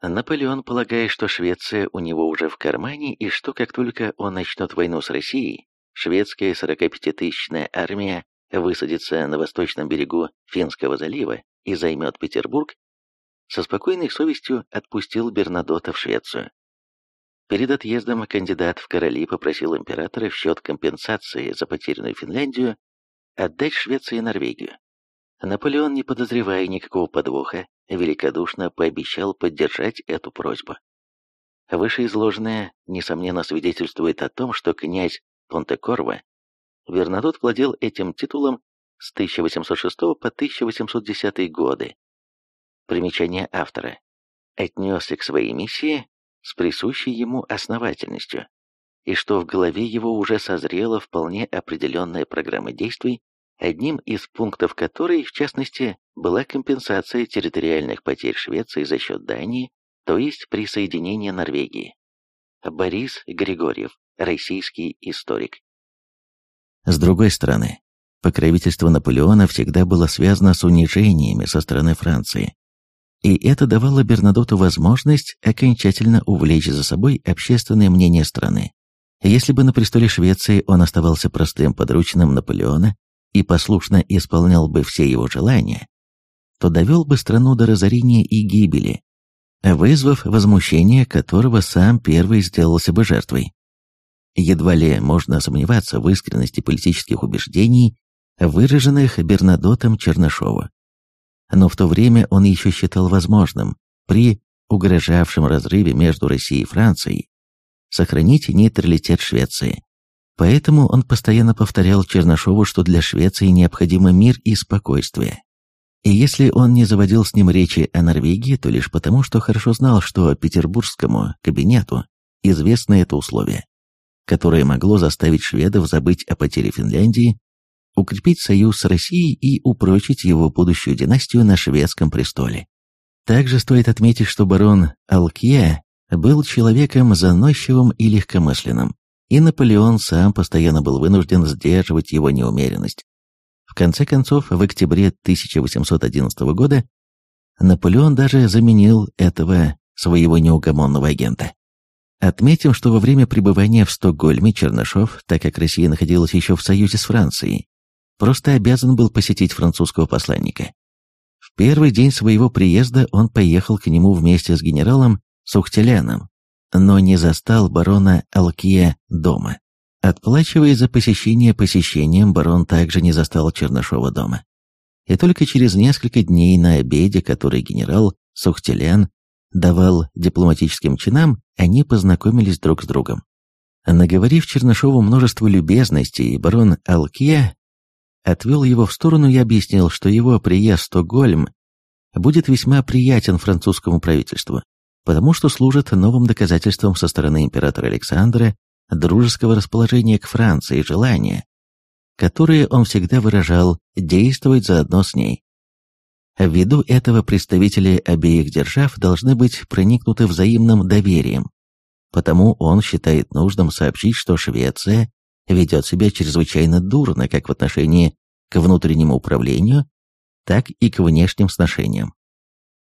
Наполеон, полагая, что Швеция у него уже в кармане, и что как только он начнет войну с Россией, шведская 45-тысячная армия высадится на восточном берегу Финского залива и займет Петербург, со спокойной совестью отпустил Бернадота в Швецию. Перед отъездом кандидат в короли попросил императора в счет компенсации за потерянную Финляндию отдать Швеции Норвегию. Наполеон, не подозревая никакого подвоха, великодушно пообещал поддержать эту просьбу. Вышеизложенное, несомненно, свидетельствует о том, что князь Понтекорво Бернадот владел этим титулом с 1806 по 1810 годы. Примечание автора. Отнесся к своей миссии с присущей ему основательностью и что в голове его уже созрела вполне определенная программа действий, одним из пунктов которой, в частности, была компенсация территориальных потерь Швеции за счет Дании, то есть присоединение Норвегии. Борис Григорьев, российский историк. С другой стороны, покровительство Наполеона всегда было связано с унижениями со стороны Франции, и это давало Бернадоту возможность окончательно увлечь за собой общественное мнение страны. Если бы на престоле Швеции он оставался простым подручным Наполеона и послушно исполнял бы все его желания, то довел бы страну до разорения и гибели, вызвав возмущение, которого сам первый сделался бы жертвой. Едва ли можно сомневаться в искренности политических убеждений, выраженных Бернадотом Чернышову. Но в то время он еще считал возможным, при угрожавшем разрыве между Россией и Францией, сохранить нейтралитет Швеции. Поэтому он постоянно повторял Чернышову, что для Швеции необходимо мир и спокойствие. И если он не заводил с ним речи о Норвегии, то лишь потому, что хорошо знал, что петербургскому кабинету известно это условие, которое могло заставить шведов забыть о потере Финляндии, укрепить союз с Россией и упрочить его будущую династию на шведском престоле. Также стоит отметить, что барон Алкье был человеком заносчивым и легкомысленным, и Наполеон сам постоянно был вынужден сдерживать его неумеренность. В конце концов, в октябре 1811 года Наполеон даже заменил этого своего неугомонного агента. Отметим, что во время пребывания в Стокгольме Чернышов, так как Россия находилась еще в союзе с Францией, просто обязан был посетить французского посланника. В первый день своего приезда он поехал к нему вместе с генералом Сухтеляном, но не застал барона Алкье дома. Отплачивая за посещение посещением, барон также не застал Чернышова дома. И только через несколько дней на обеде, который генерал Сухтелян давал дипломатическим чинам, они познакомились друг с другом. Наговорив Чернышову множество любезностей, барон Алкье отвел его в сторону и объяснил, что его приезд в Стокгольм будет весьма приятен французскому правительству, потому что служит новым доказательством со стороны императора Александра дружеского расположения к Франции и желания, которое он всегда выражал, действовать заодно с ней. Ввиду этого представители обеих держав должны быть проникнуты взаимным доверием, потому он считает нужным сообщить, что Швеция ведет себя чрезвычайно дурно как в отношении к внутреннему управлению, так и к внешним сношениям.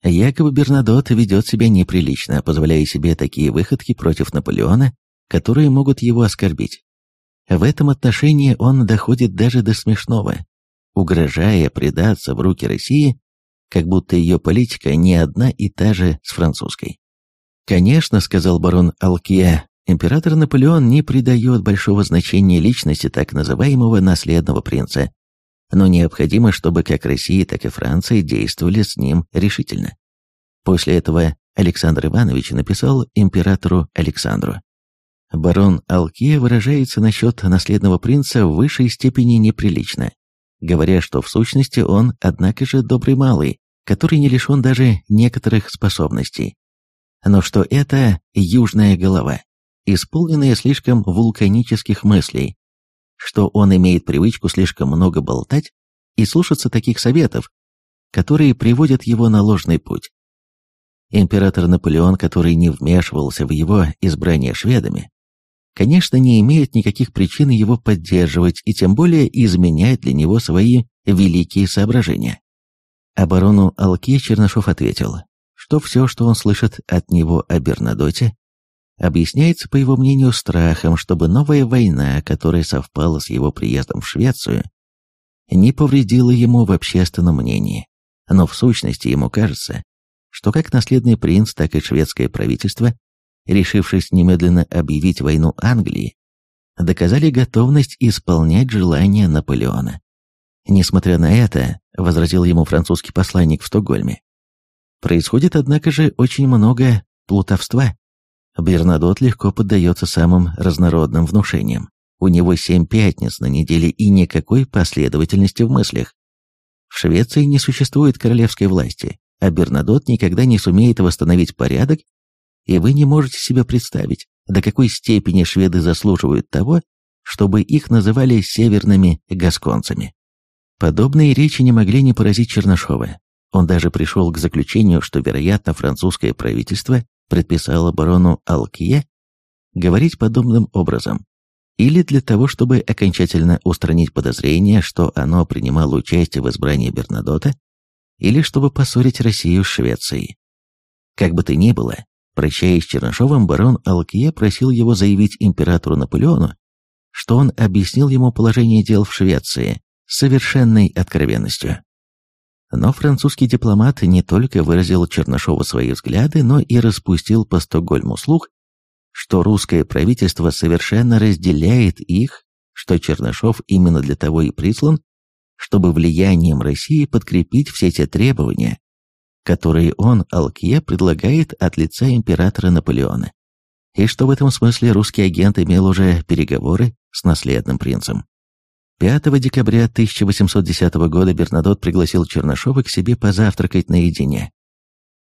Якобы Бернадот ведет себя неприлично, позволяя себе такие выходки против Наполеона, которые могут его оскорбить. В этом отношении он доходит даже до смешного, угрожая предаться в руки России, как будто ее политика не одна и та же с французской. «Конечно», — сказал барон Алкия, — «император Наполеон не придает большого значения личности так называемого наследного принца, но необходимо, чтобы как Россия, так и Франция действовали с ним решительно. После этого Александр Иванович написал императору Александру. Барон Алкия выражается насчет наследного принца в высшей степени неприлично, говоря, что в сущности он, однако же, добрый малый, который не лишен даже некоторых способностей. Но что это южная голова, исполненная слишком вулканических мыслей, что он имеет привычку слишком много болтать и слушаться таких советов, которые приводят его на ложный путь. Император Наполеон, который не вмешивался в его избрание шведами, конечно, не имеет никаких причин его поддерживать и тем более изменять для него свои великие соображения. Оборону Алки Чернышов ответил, что все, что он слышит от него о Бернадоте, объясняется, по его мнению, страхом, чтобы новая война, которая совпала с его приездом в Швецию, не повредила ему в общественном мнении. Но в сущности ему кажется, что как наследный принц, так и шведское правительство, решившись немедленно объявить войну Англии, доказали готовность исполнять желания Наполеона. Несмотря на это, возразил ему французский посланник в Стокгольме, происходит, однако же, очень много плутовства. Бернадот легко поддается самым разнородным внушениям. У него семь пятниц на неделе и никакой последовательности в мыслях. В Швеции не существует королевской власти, а Бернадот никогда не сумеет восстановить порядок, и вы не можете себе представить, до какой степени шведы заслуживают того, чтобы их называли северными гасконцами. Подобные речи не могли не поразить Чернышова. Он даже пришел к заключению, что, вероятно, французское правительство предписала барону Алкье говорить подобным образом, или для того, чтобы окончательно устранить подозрение, что оно принимало участие в избрании Бернадота, или чтобы поссорить Россию с Швецией. Как бы то ни было, прощаясь с Чернышовым, барон Алкье просил его заявить императору Наполеону, что он объяснил ему положение дел в Швеции с совершенной откровенностью. Но французский дипломат не только выразил Чернышову свои взгляды, но и распустил по Стокгольму слух, что русское правительство совершенно разделяет их, что Чернышов именно для того и прислан, чтобы влиянием России подкрепить все те требования, которые он, Алкье, предлагает от лица императора Наполеона, и что в этом смысле русский агент имел уже переговоры с наследным принцем. 5 декабря 1810 года Бернадот пригласил Чернышова к себе позавтракать наедине.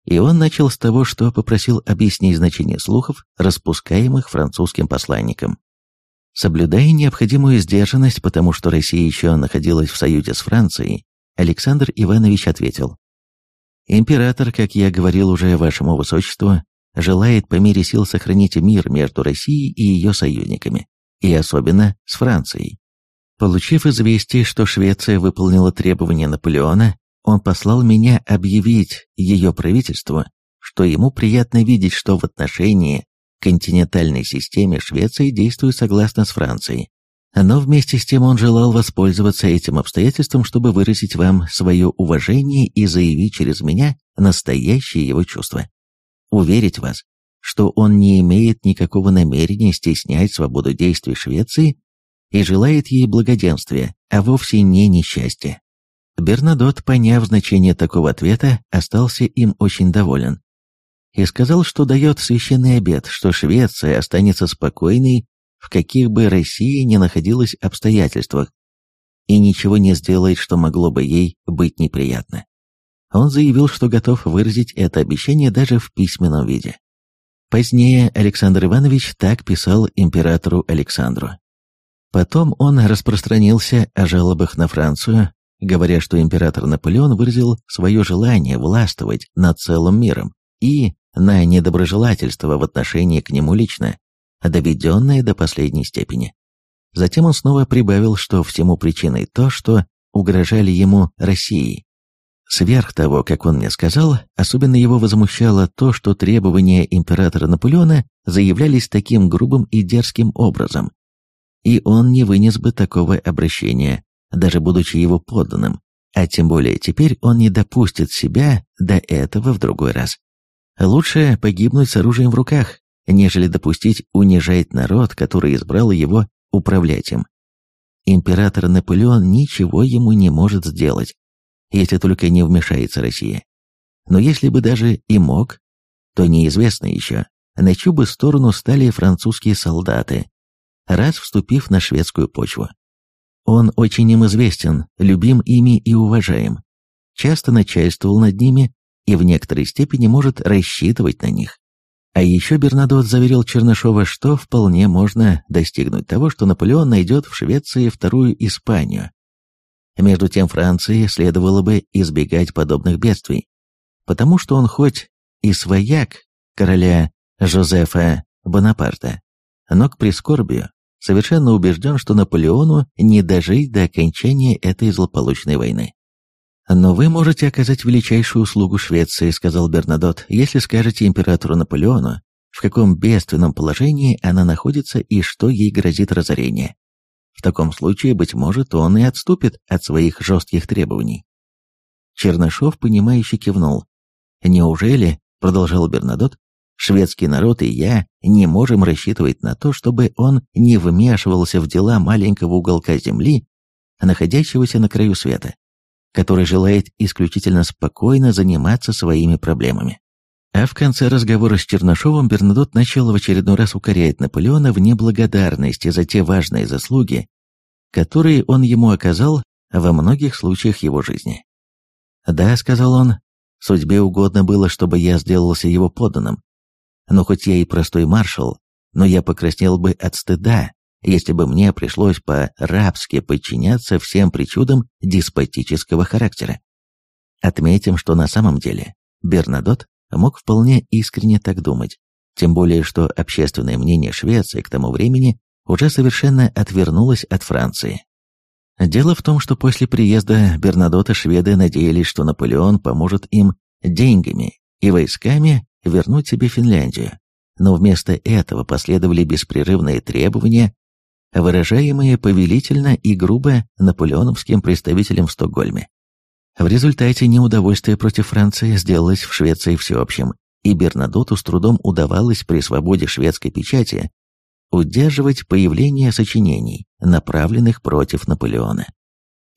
И он начал с того, что попросил объяснить значение слухов, распускаемых французским посланником. Соблюдая необходимую сдержанность, потому что Россия еще находилась в союзе с Францией, Александр Иванович ответил. «Император, как я говорил уже вашему высочеству, желает по мере сил сохранить мир между Россией и ее союзниками, и особенно с Францией. Получив известие, что Швеция выполнила требования Наполеона, он послал меня объявить ее правительству, что ему приятно видеть, что в отношении континентальной системе Швеции действует согласно с Францией. Но вместе с тем он желал воспользоваться этим обстоятельством, чтобы выразить вам свое уважение и заявить через меня настоящие его чувства. Уверить вас, что он не имеет никакого намерения стеснять свободу действий Швеции и желает ей благоденствия, а вовсе не несчастья. Бернадот, поняв значение такого ответа, остался им очень доволен. И сказал, что дает священный обет, что Швеция останется спокойной, в каких бы Россия ни находилась обстоятельствах, и ничего не сделает, что могло бы ей быть неприятно. Он заявил, что готов выразить это обещание даже в письменном виде. Позднее Александр Иванович так писал императору Александру. Потом он распространился о жалобах на Францию, говоря, что император Наполеон выразил свое желание властвовать над целым миром и на недоброжелательство в отношении к нему лично, доведенное до последней степени. Затем он снова прибавил, что всему причиной то, что угрожали ему Россией. Сверх того, как он мне сказал, особенно его возмущало то, что требования императора Наполеона заявлялись таким грубым и дерзким образом, и он не вынес бы такого обращения, даже будучи его подданным, а тем более теперь он не допустит себя до этого в другой раз. Лучше погибнуть с оружием в руках, нежели допустить унижать народ, который избрал его управлять им. Император Наполеон ничего ему не может сделать, если только не вмешается Россия. Но если бы даже и мог, то неизвестно еще, на чью бы сторону стали французские солдаты, раз вступив на шведскую почву. Он очень им известен, любим ими и уважаем, часто начальствовал над ними и в некоторой степени может рассчитывать на них. А еще Бернадот заверил Чернышова, что вполне можно достигнуть того, что Наполеон найдет в Швеции вторую Испанию. Между тем Франции следовало бы избегать подобных бедствий, потому что он хоть и свояк короля Жозефа Бонапарта, но к прискорбию совершенно убежден, что Наполеону не дожить до окончания этой злополучной войны. «Но вы можете оказать величайшую услугу Швеции», — сказал Бернадот, «если скажете императору Наполеону, в каком бедственном положении она находится и что ей грозит разорение. В таком случае, быть может, он и отступит от своих жестких требований». Чернышов, понимающе кивнул. «Неужели, — продолжал Бернадот, Шведский народ и я не можем рассчитывать на то, чтобы он не вмешивался в дела маленького уголка земли, находящегося на краю света, который желает исключительно спокойно заниматься своими проблемами. А в конце разговора с Чернышовым Бернадот начал в очередной раз укорять Наполеона в неблагодарности за те важные заслуги, которые он ему оказал во многих случаях его жизни. «Да», — сказал он, — «судьбе угодно было, чтобы я сделался его подданным, но хоть я и простой маршал, но я покраснел бы от стыда, если бы мне пришлось по-рабски подчиняться всем причудам деспотического характера. Отметим, что на самом деле Бернадот мог вполне искренне так думать, тем более что общественное мнение Швеции к тому времени уже совершенно отвернулось от Франции. Дело в том, что после приезда Бернадота шведы надеялись, что Наполеон поможет им деньгами и войсками вернуть себе Финляндию, но вместо этого последовали беспрерывные требования, выражаемые повелительно и грубо наполеоновским представителем в Стокгольме. В результате неудовольствие против Франции сделалось в Швеции всеобщим, и Бернадоту с трудом удавалось при свободе шведской печати удерживать появление сочинений, направленных против Наполеона.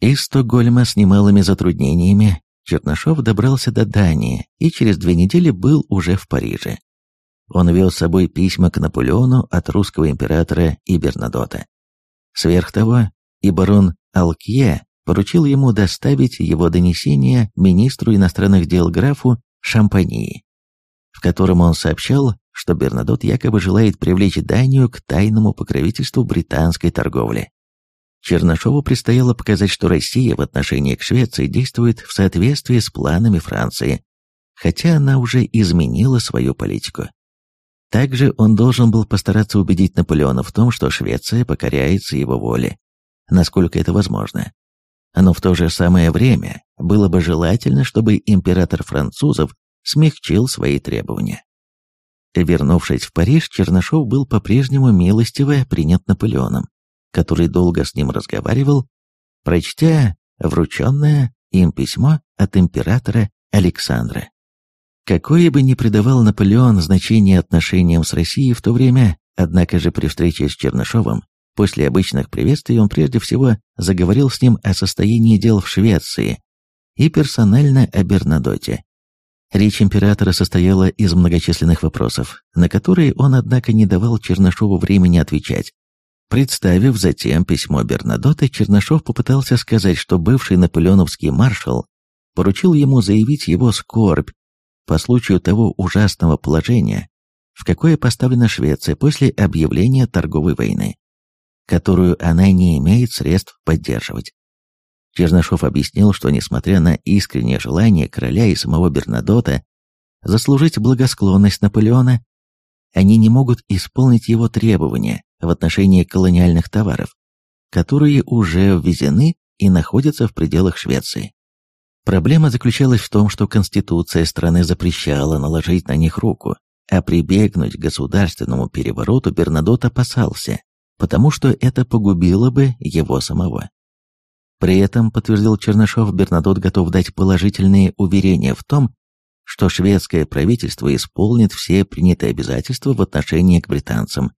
Из Стокгольма с немалыми затруднениями Чернышов добрался до Дании и через две недели был уже в Париже. Он вел с собой письма к Наполеону от русского императора и Бернадота. Сверх того, и барон Алкье поручил ему доставить его донесение министру иностранных дел графу Шампании, в котором он сообщал, что Бернадот якобы желает привлечь Данию к тайному покровительству британской торговли. Чернышову предстояло показать, что Россия в отношении к Швеции действует в соответствии с планами Франции, хотя она уже изменила свою политику. Также он должен был постараться убедить Наполеона в том, что Швеция покоряется его воле, насколько это возможно. Но в то же самое время было бы желательно, чтобы император французов смягчил свои требования. Вернувшись в Париж, Чернышов был по-прежнему милостиво принят Наполеоном, который долго с ним разговаривал, прочтя врученное им письмо от императора Александра. Какое бы ни придавал Наполеон значение отношениям с Россией в то время, однако же при встрече с Чернышовым, после обычных приветствий он прежде всего заговорил с ним о состоянии дел в Швеции и персонально о Бернадоте. Речь императора состояла из многочисленных вопросов, на которые он, однако, не давал Чернышову времени отвечать. Представив затем письмо Бернадота, Чернышов попытался сказать, что бывший наполеоновский маршал поручил ему заявить его скорбь по случаю того ужасного положения, в какое поставлена Швеция после объявления торговой войны, которую она не имеет средств поддерживать. Чернышов объяснил, что несмотря на искреннее желание короля и самого Бернадота заслужить благосклонность Наполеона, они не могут исполнить его требования в отношении колониальных товаров, которые уже ввезены и находятся в пределах Швеции. Проблема заключалась в том, что Конституция страны запрещала наложить на них руку, а прибегнуть к государственному перевороту Бернадот опасался, потому что это погубило бы его самого. При этом, подтвердил Чернышов, Бернадот готов дать положительные уверения в том, что шведское правительство исполнит все принятые обязательства в отношении к британцам,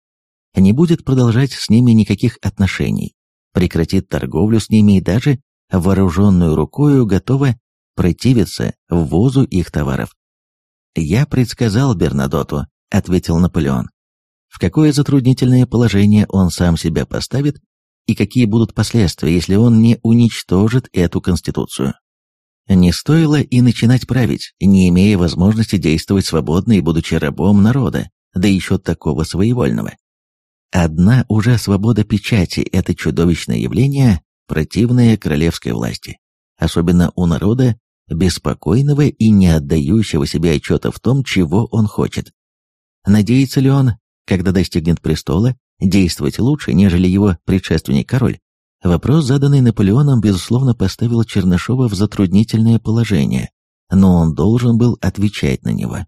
не будет продолжать с ними никаких отношений, прекратит торговлю с ними и даже вооруженную рукою готова противиться ввозу их товаров. «Я предсказал Бернадоту», — ответил Наполеон, в какое затруднительное положение он сам себя поставит и какие будут последствия, если он не уничтожит эту конституцию. Не стоило и начинать править, не имея возможности действовать свободно и будучи рабом народа, да еще такого своевольного. Одна уже свобода печати – это чудовищное явление, противное королевской власти, особенно у народа, беспокойного и не отдающего себе отчета в том, чего он хочет. Надеется ли он, когда достигнет престола, действовать лучше, нежели его предшественник-король? Вопрос, заданный Наполеоном, безусловно, поставил Чернышова в затруднительное положение, но он должен был отвечать на него.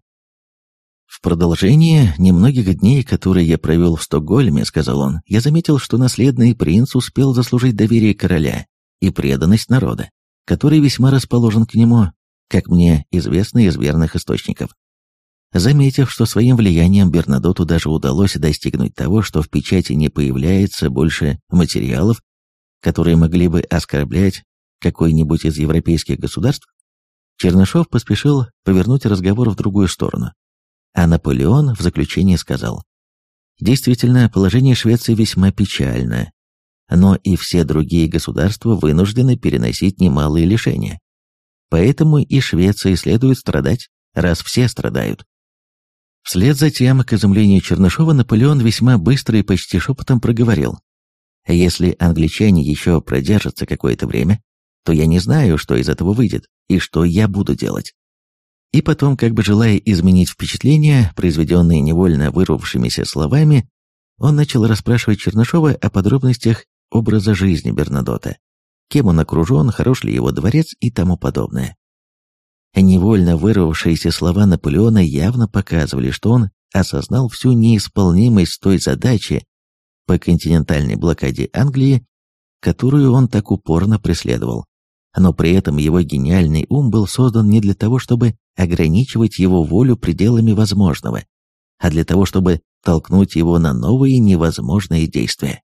«В продолжение немногих дней, которые я провел в Стокгольме, — сказал он, — я заметил, что наследный принц успел заслужить доверие короля и преданность народа, который весьма расположен к нему, как мне известно из верных источников. Заметив, что своим влиянием Бернадоту даже удалось достигнуть того, что в печати не появляется больше материалов, которые могли бы оскорблять какой-нибудь из европейских государств, Чернышов поспешил повернуть разговор в другую сторону. А Наполеон в заключении сказал, «Действительно, положение Швеции весьма печально, но и все другие государства вынуждены переносить немалые лишения. Поэтому и Швеции следует страдать, раз все страдают. Вслед за тем, к изумлению Чернышова, Наполеон весьма быстро и почти шепотом проговорил. «Если англичане еще продержатся какое-то время, то я не знаю, что из этого выйдет и что я буду делать». И потом, как бы желая изменить впечатление, произведенные невольно вырвавшимися словами, он начал расспрашивать Чернышова о подробностях образа жизни Бернадота, кем он окружен, хорош ли его дворец и тому подобное. Невольно вырвавшиеся слова Наполеона явно показывали, что он осознал всю неисполнимость той задачи по континентальной блокаде Англии, которую он так упорно преследовал. Но при этом его гениальный ум был создан не для того, чтобы ограничивать его волю пределами возможного, а для того, чтобы толкнуть его на новые невозможные действия.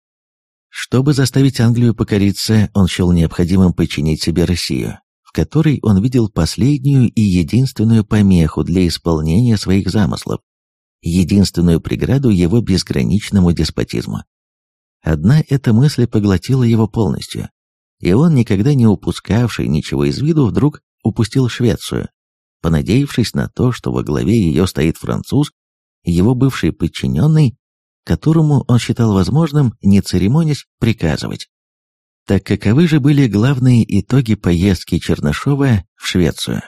Чтобы заставить Англию покориться, он счел необходимым подчинить себе Россию, в которой он видел последнюю и единственную помеху для исполнения своих замыслов, единственную преграду его безграничному деспотизму. Одна эта мысль поглотила его полностью, и он, никогда не упускавший ничего из виду, вдруг упустил Швецию, понадеявшись на то, что во главе ее стоит француз, его бывший подчиненный, которому он считал возможным, не церемонясь, приказывать. Так каковы же были главные итоги поездки Чернышова в Швецию?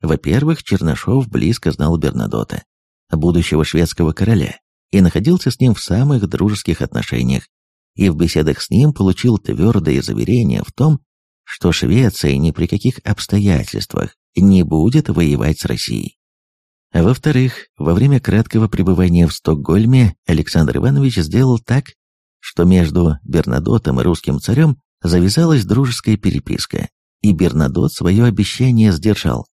Во-первых, Чернышов близко знал Бернадота, будущего шведского короля, и находился с ним в самых дружеских отношениях, и в беседах с ним получил твердое заверение в том, что Швеция ни при каких обстоятельствах не будет воевать с Россией. Во-вторых, во время краткого пребывания в Стокгольме Александр Иванович сделал так, что между Бернадотом и русским царем завязалась дружеская переписка, и Бернадот свое обещание сдержал.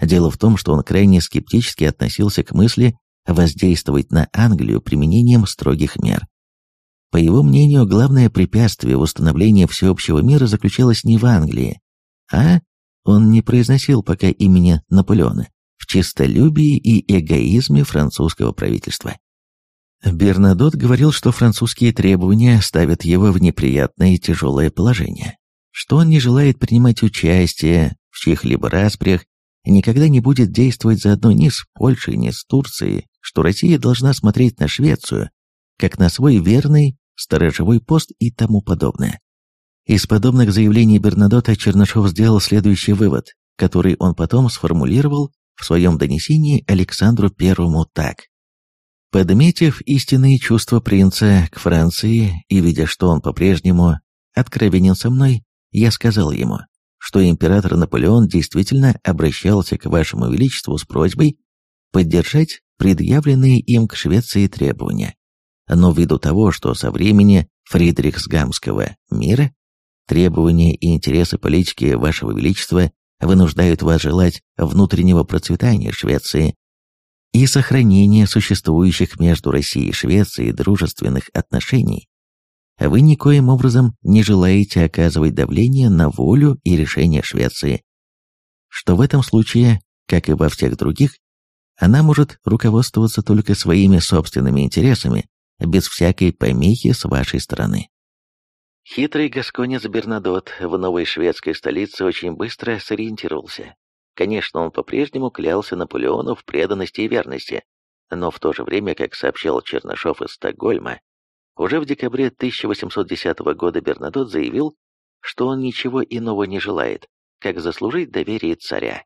Дело в том, что он крайне скептически относился к мысли воздействовать на Англию применением строгих мер. По его мнению, главное препятствие в установлении всеобщего мира заключалось не в Англии, а, он не произносил пока имени Наполеона, в честолюбии и эгоизме французского правительства. Бернадот говорил, что французские требования ставят его в неприятное и тяжелое положение, что он не желает принимать участие в чьих-либо распрях, никогда не будет действовать заодно ни с Польшей, ни с Турцией, что Россия должна смотреть на Швецию как на свой верный сторожевой пост и тому подобное. Из подобных заявлений Бернадота Чернышов сделал следующий вывод, который он потом сформулировал в своем донесении Александру Первому так. Подметив истинные чувства принца к Франции и видя, что он по-прежнему откровенен со мной, я сказал ему, что император Наполеон действительно обращался к вашему величеству с просьбой поддержать предъявленные им к Швеции требования. Но ввиду того, что со времени Фридрихсгамского мира требования и интересы политики вашего величества вынуждают вас желать внутреннего процветания Швеции и сохранения существующих между Россией и Швецией дружественных отношений, вы никоим образом не желаете оказывать давление на волю и решение Швеции, что в этом случае, как и во всех других, она может руководствоваться только своими собственными интересами, без всякой помехи с вашей стороны. Хитрый гасконец Бернадот в новой шведской столице очень быстро сориентировался. Конечно, он по-прежнему клялся Наполеону в преданности и верности, но в то же время, как сообщал Чернышов из Стокгольма, уже в декабре 1810 года Бернадот заявил, что он ничего иного не желает, как заслужить доверие царя.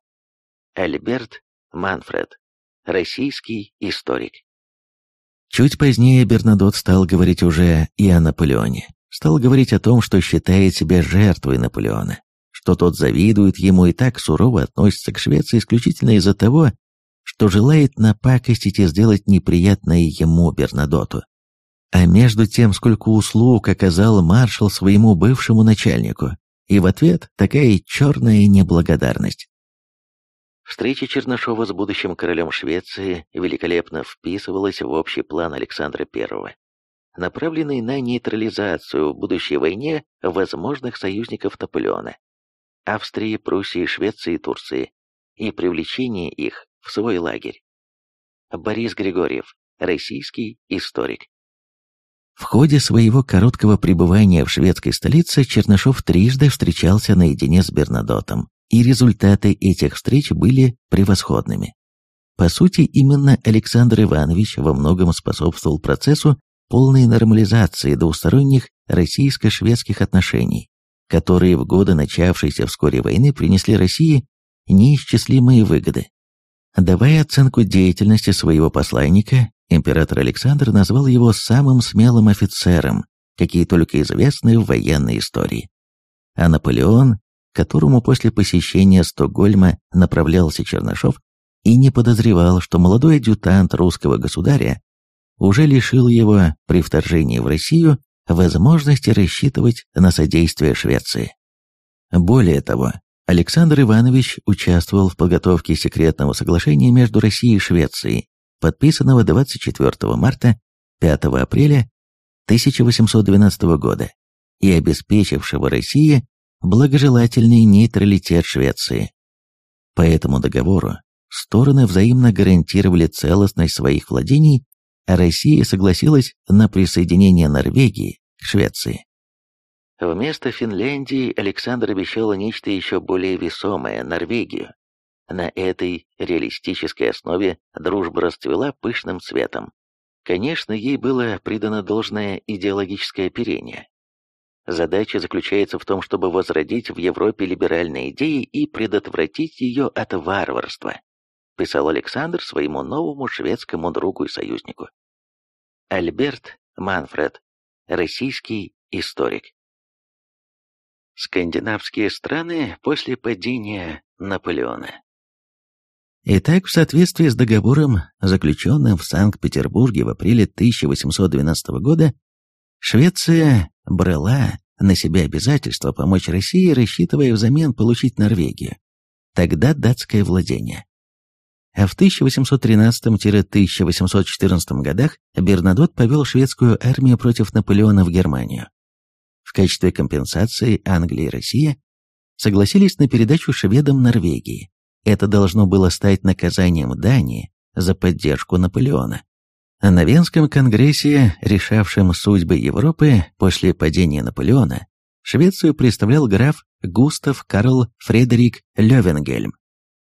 Альберт Манфред российский историк. Чуть позднее Бернадот стал говорить уже и о Наполеоне. Стал говорить о том, что считает себя жертвой Наполеона, что тот завидует ему и так сурово относится к Швеции исключительно из-за того, что желает напакостить и сделать неприятное ему Бернадоту. А между тем, сколько услуг оказал маршал своему бывшему начальнику, и в ответ такая черная неблагодарность. Встреча Чернышова с будущим королем Швеции великолепно вписывалась в общий план Александра I, направленный на нейтрализацию в будущей войне возможных союзников Наполеона – Австрии, Пруссии, Швеции и Турции, и привлечение их в свой лагерь. Борис Григорьев, российский историк. В ходе своего короткого пребывания в шведской столице Чернышов трижды встречался наедине с Бернадотом, и результаты этих встреч были превосходными. По сути, именно Александр Иванович во многом способствовал процессу полной нормализации двусторонних российско-шведских отношений, которые в годы начавшейся вскоре войны принесли России неисчислимые выгоды. Давая оценку деятельности своего посланника, император Александр назвал его самым смелым офицером, какие только известны в военной истории. А Наполеон которому после посещения Стокгольма направлялся Чернышов, и не подозревал, что молодой адъютант русского государя уже лишил его при вторжении в Россию возможности рассчитывать на содействие Швеции. Более того, Александр Иванович участвовал в подготовке секретного соглашения между Россией и Швецией, подписанного 24 марта 5 апреля 1812 года и обеспечившего России благожелательный нейтралитет Швеции. По этому договору стороны взаимно гарантировали целостность своих владений, Россия согласилась на присоединение Норвегии к Швеции. Вместо Финляндии Александр обещал нечто еще более весомое – Норвегию. На этой реалистической основе дружба расцвела пышным цветом. Конечно, ей было придано должное идеологическое оперение. Задача заключается в том, чтобы возродить в Европе либеральные идеи и предотвратить ее от варварства, писал Александр своему новому шведскому другу и союзнику. Альберт Манфред, российский историк. Скандинавские страны после падения Наполеона. Итак, в соответствии с договором, заключенным в Санкт-Петербурге в апреле 1812 года, Швеция брала на себя обязательство помочь России, рассчитывая взамен получить Норвегию, тогда датское владение. А в 1813-1814 годах Бернадот повел шведскую армию против Наполеона в Германию. В качестве компенсации Англия и Россия согласились на передачу шведам Норвегии. Это должно было стать наказанием Дании за поддержку Наполеона. А на Венском конгрессе, решавшем судьбы Европы после падения Наполеона, Швецию представлял граф Густав Карл Фредерик Левенгельм,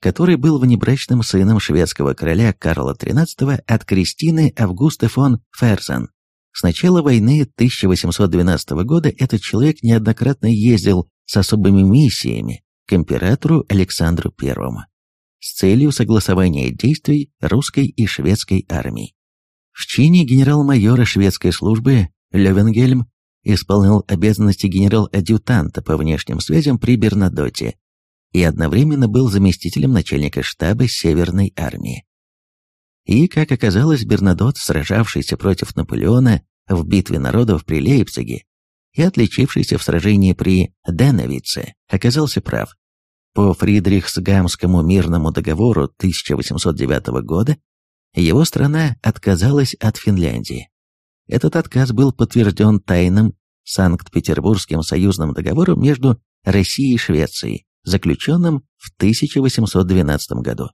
который был внебрачным сыном шведского короля Карла XIII от Кристины Августы фон Ферзен. С начала войны 1812 года этот человек неоднократно ездил с особыми миссиями к императору Александру I с целью согласования действий русской и шведской армий. В чине генерал-майора шведской службы Левенгельм исполнял обязанности генерал-адъютанта по внешним связям при Бернадоте и одновременно был заместителем начальника штаба Северной армии. И, как оказалось, Бернадот, сражавшийся против Наполеона в битве народов при Лейпциге и отличившийся в сражении при Деновице, оказался прав. По Фридрихсгамскому мирному договору 1809 года его страна отказалась от Финляндии. Этот отказ был подтвержден тайным Санкт-Петербургским союзным договором между Россией и Швецией, заключенным в 1812 году.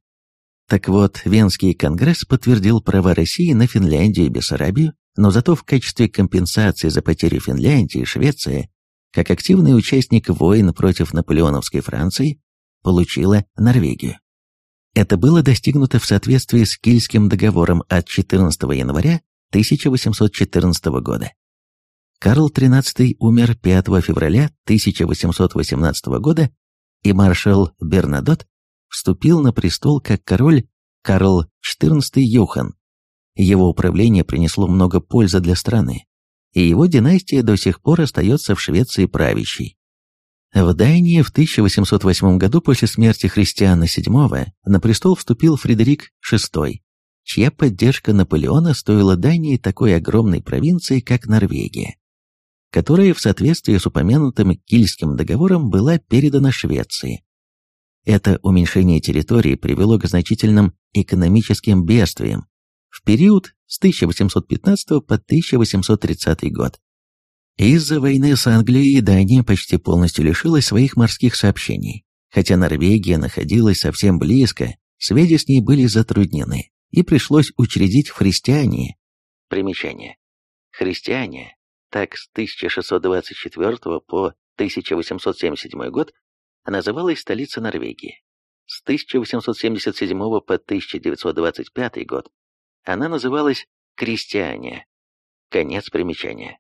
Так вот, Венский конгресс подтвердил права России на Финляндию и Бессарабию, но зато в качестве компенсации за потерю Финляндии Швеция, как активный участник войн против наполеоновской Франции, получила Норвегию. Это было достигнуто в соответствии с Кильским договором от 14 января 1814 года. Карл XIII умер 5 февраля 1818 года, и маршал Бернадот вступил на престол как король Карл XIV Юхан. Его управление принесло много пользы для страны, и его династия до сих пор остается в Швеции правящей. В Дании в 1808 году после смерти Христиана VII на престол вступил Фредерик VI, чья поддержка Наполеона стоила Дании такой огромной провинции, как Норвегия, которая в соответствии с упомянутым Кильским договором была передана Швеции. Это уменьшение территории привело к значительным экономическим бедствиям в период с 1815 по 1830 год. Из-за войны с Англией Дания почти полностью лишилась своих морских сообщений. Хотя Норвегия находилась совсем близко, связи с ней были затруднены, и пришлось учредить христиане. Примечание. Христиане, так с 1624 по 1877 год, называлась столица Норвегии. С 1877 по 1925 год она называлась Крестьяне. Конец примечания.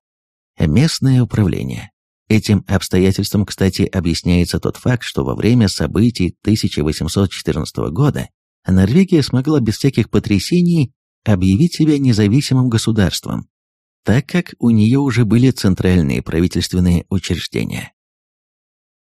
Местное управление. Этим обстоятельством, кстати, объясняется тот факт, что во время событий 1814 года Норвегия смогла без всяких потрясений объявить себя независимым государством, так как у нее уже были центральные правительственные учреждения.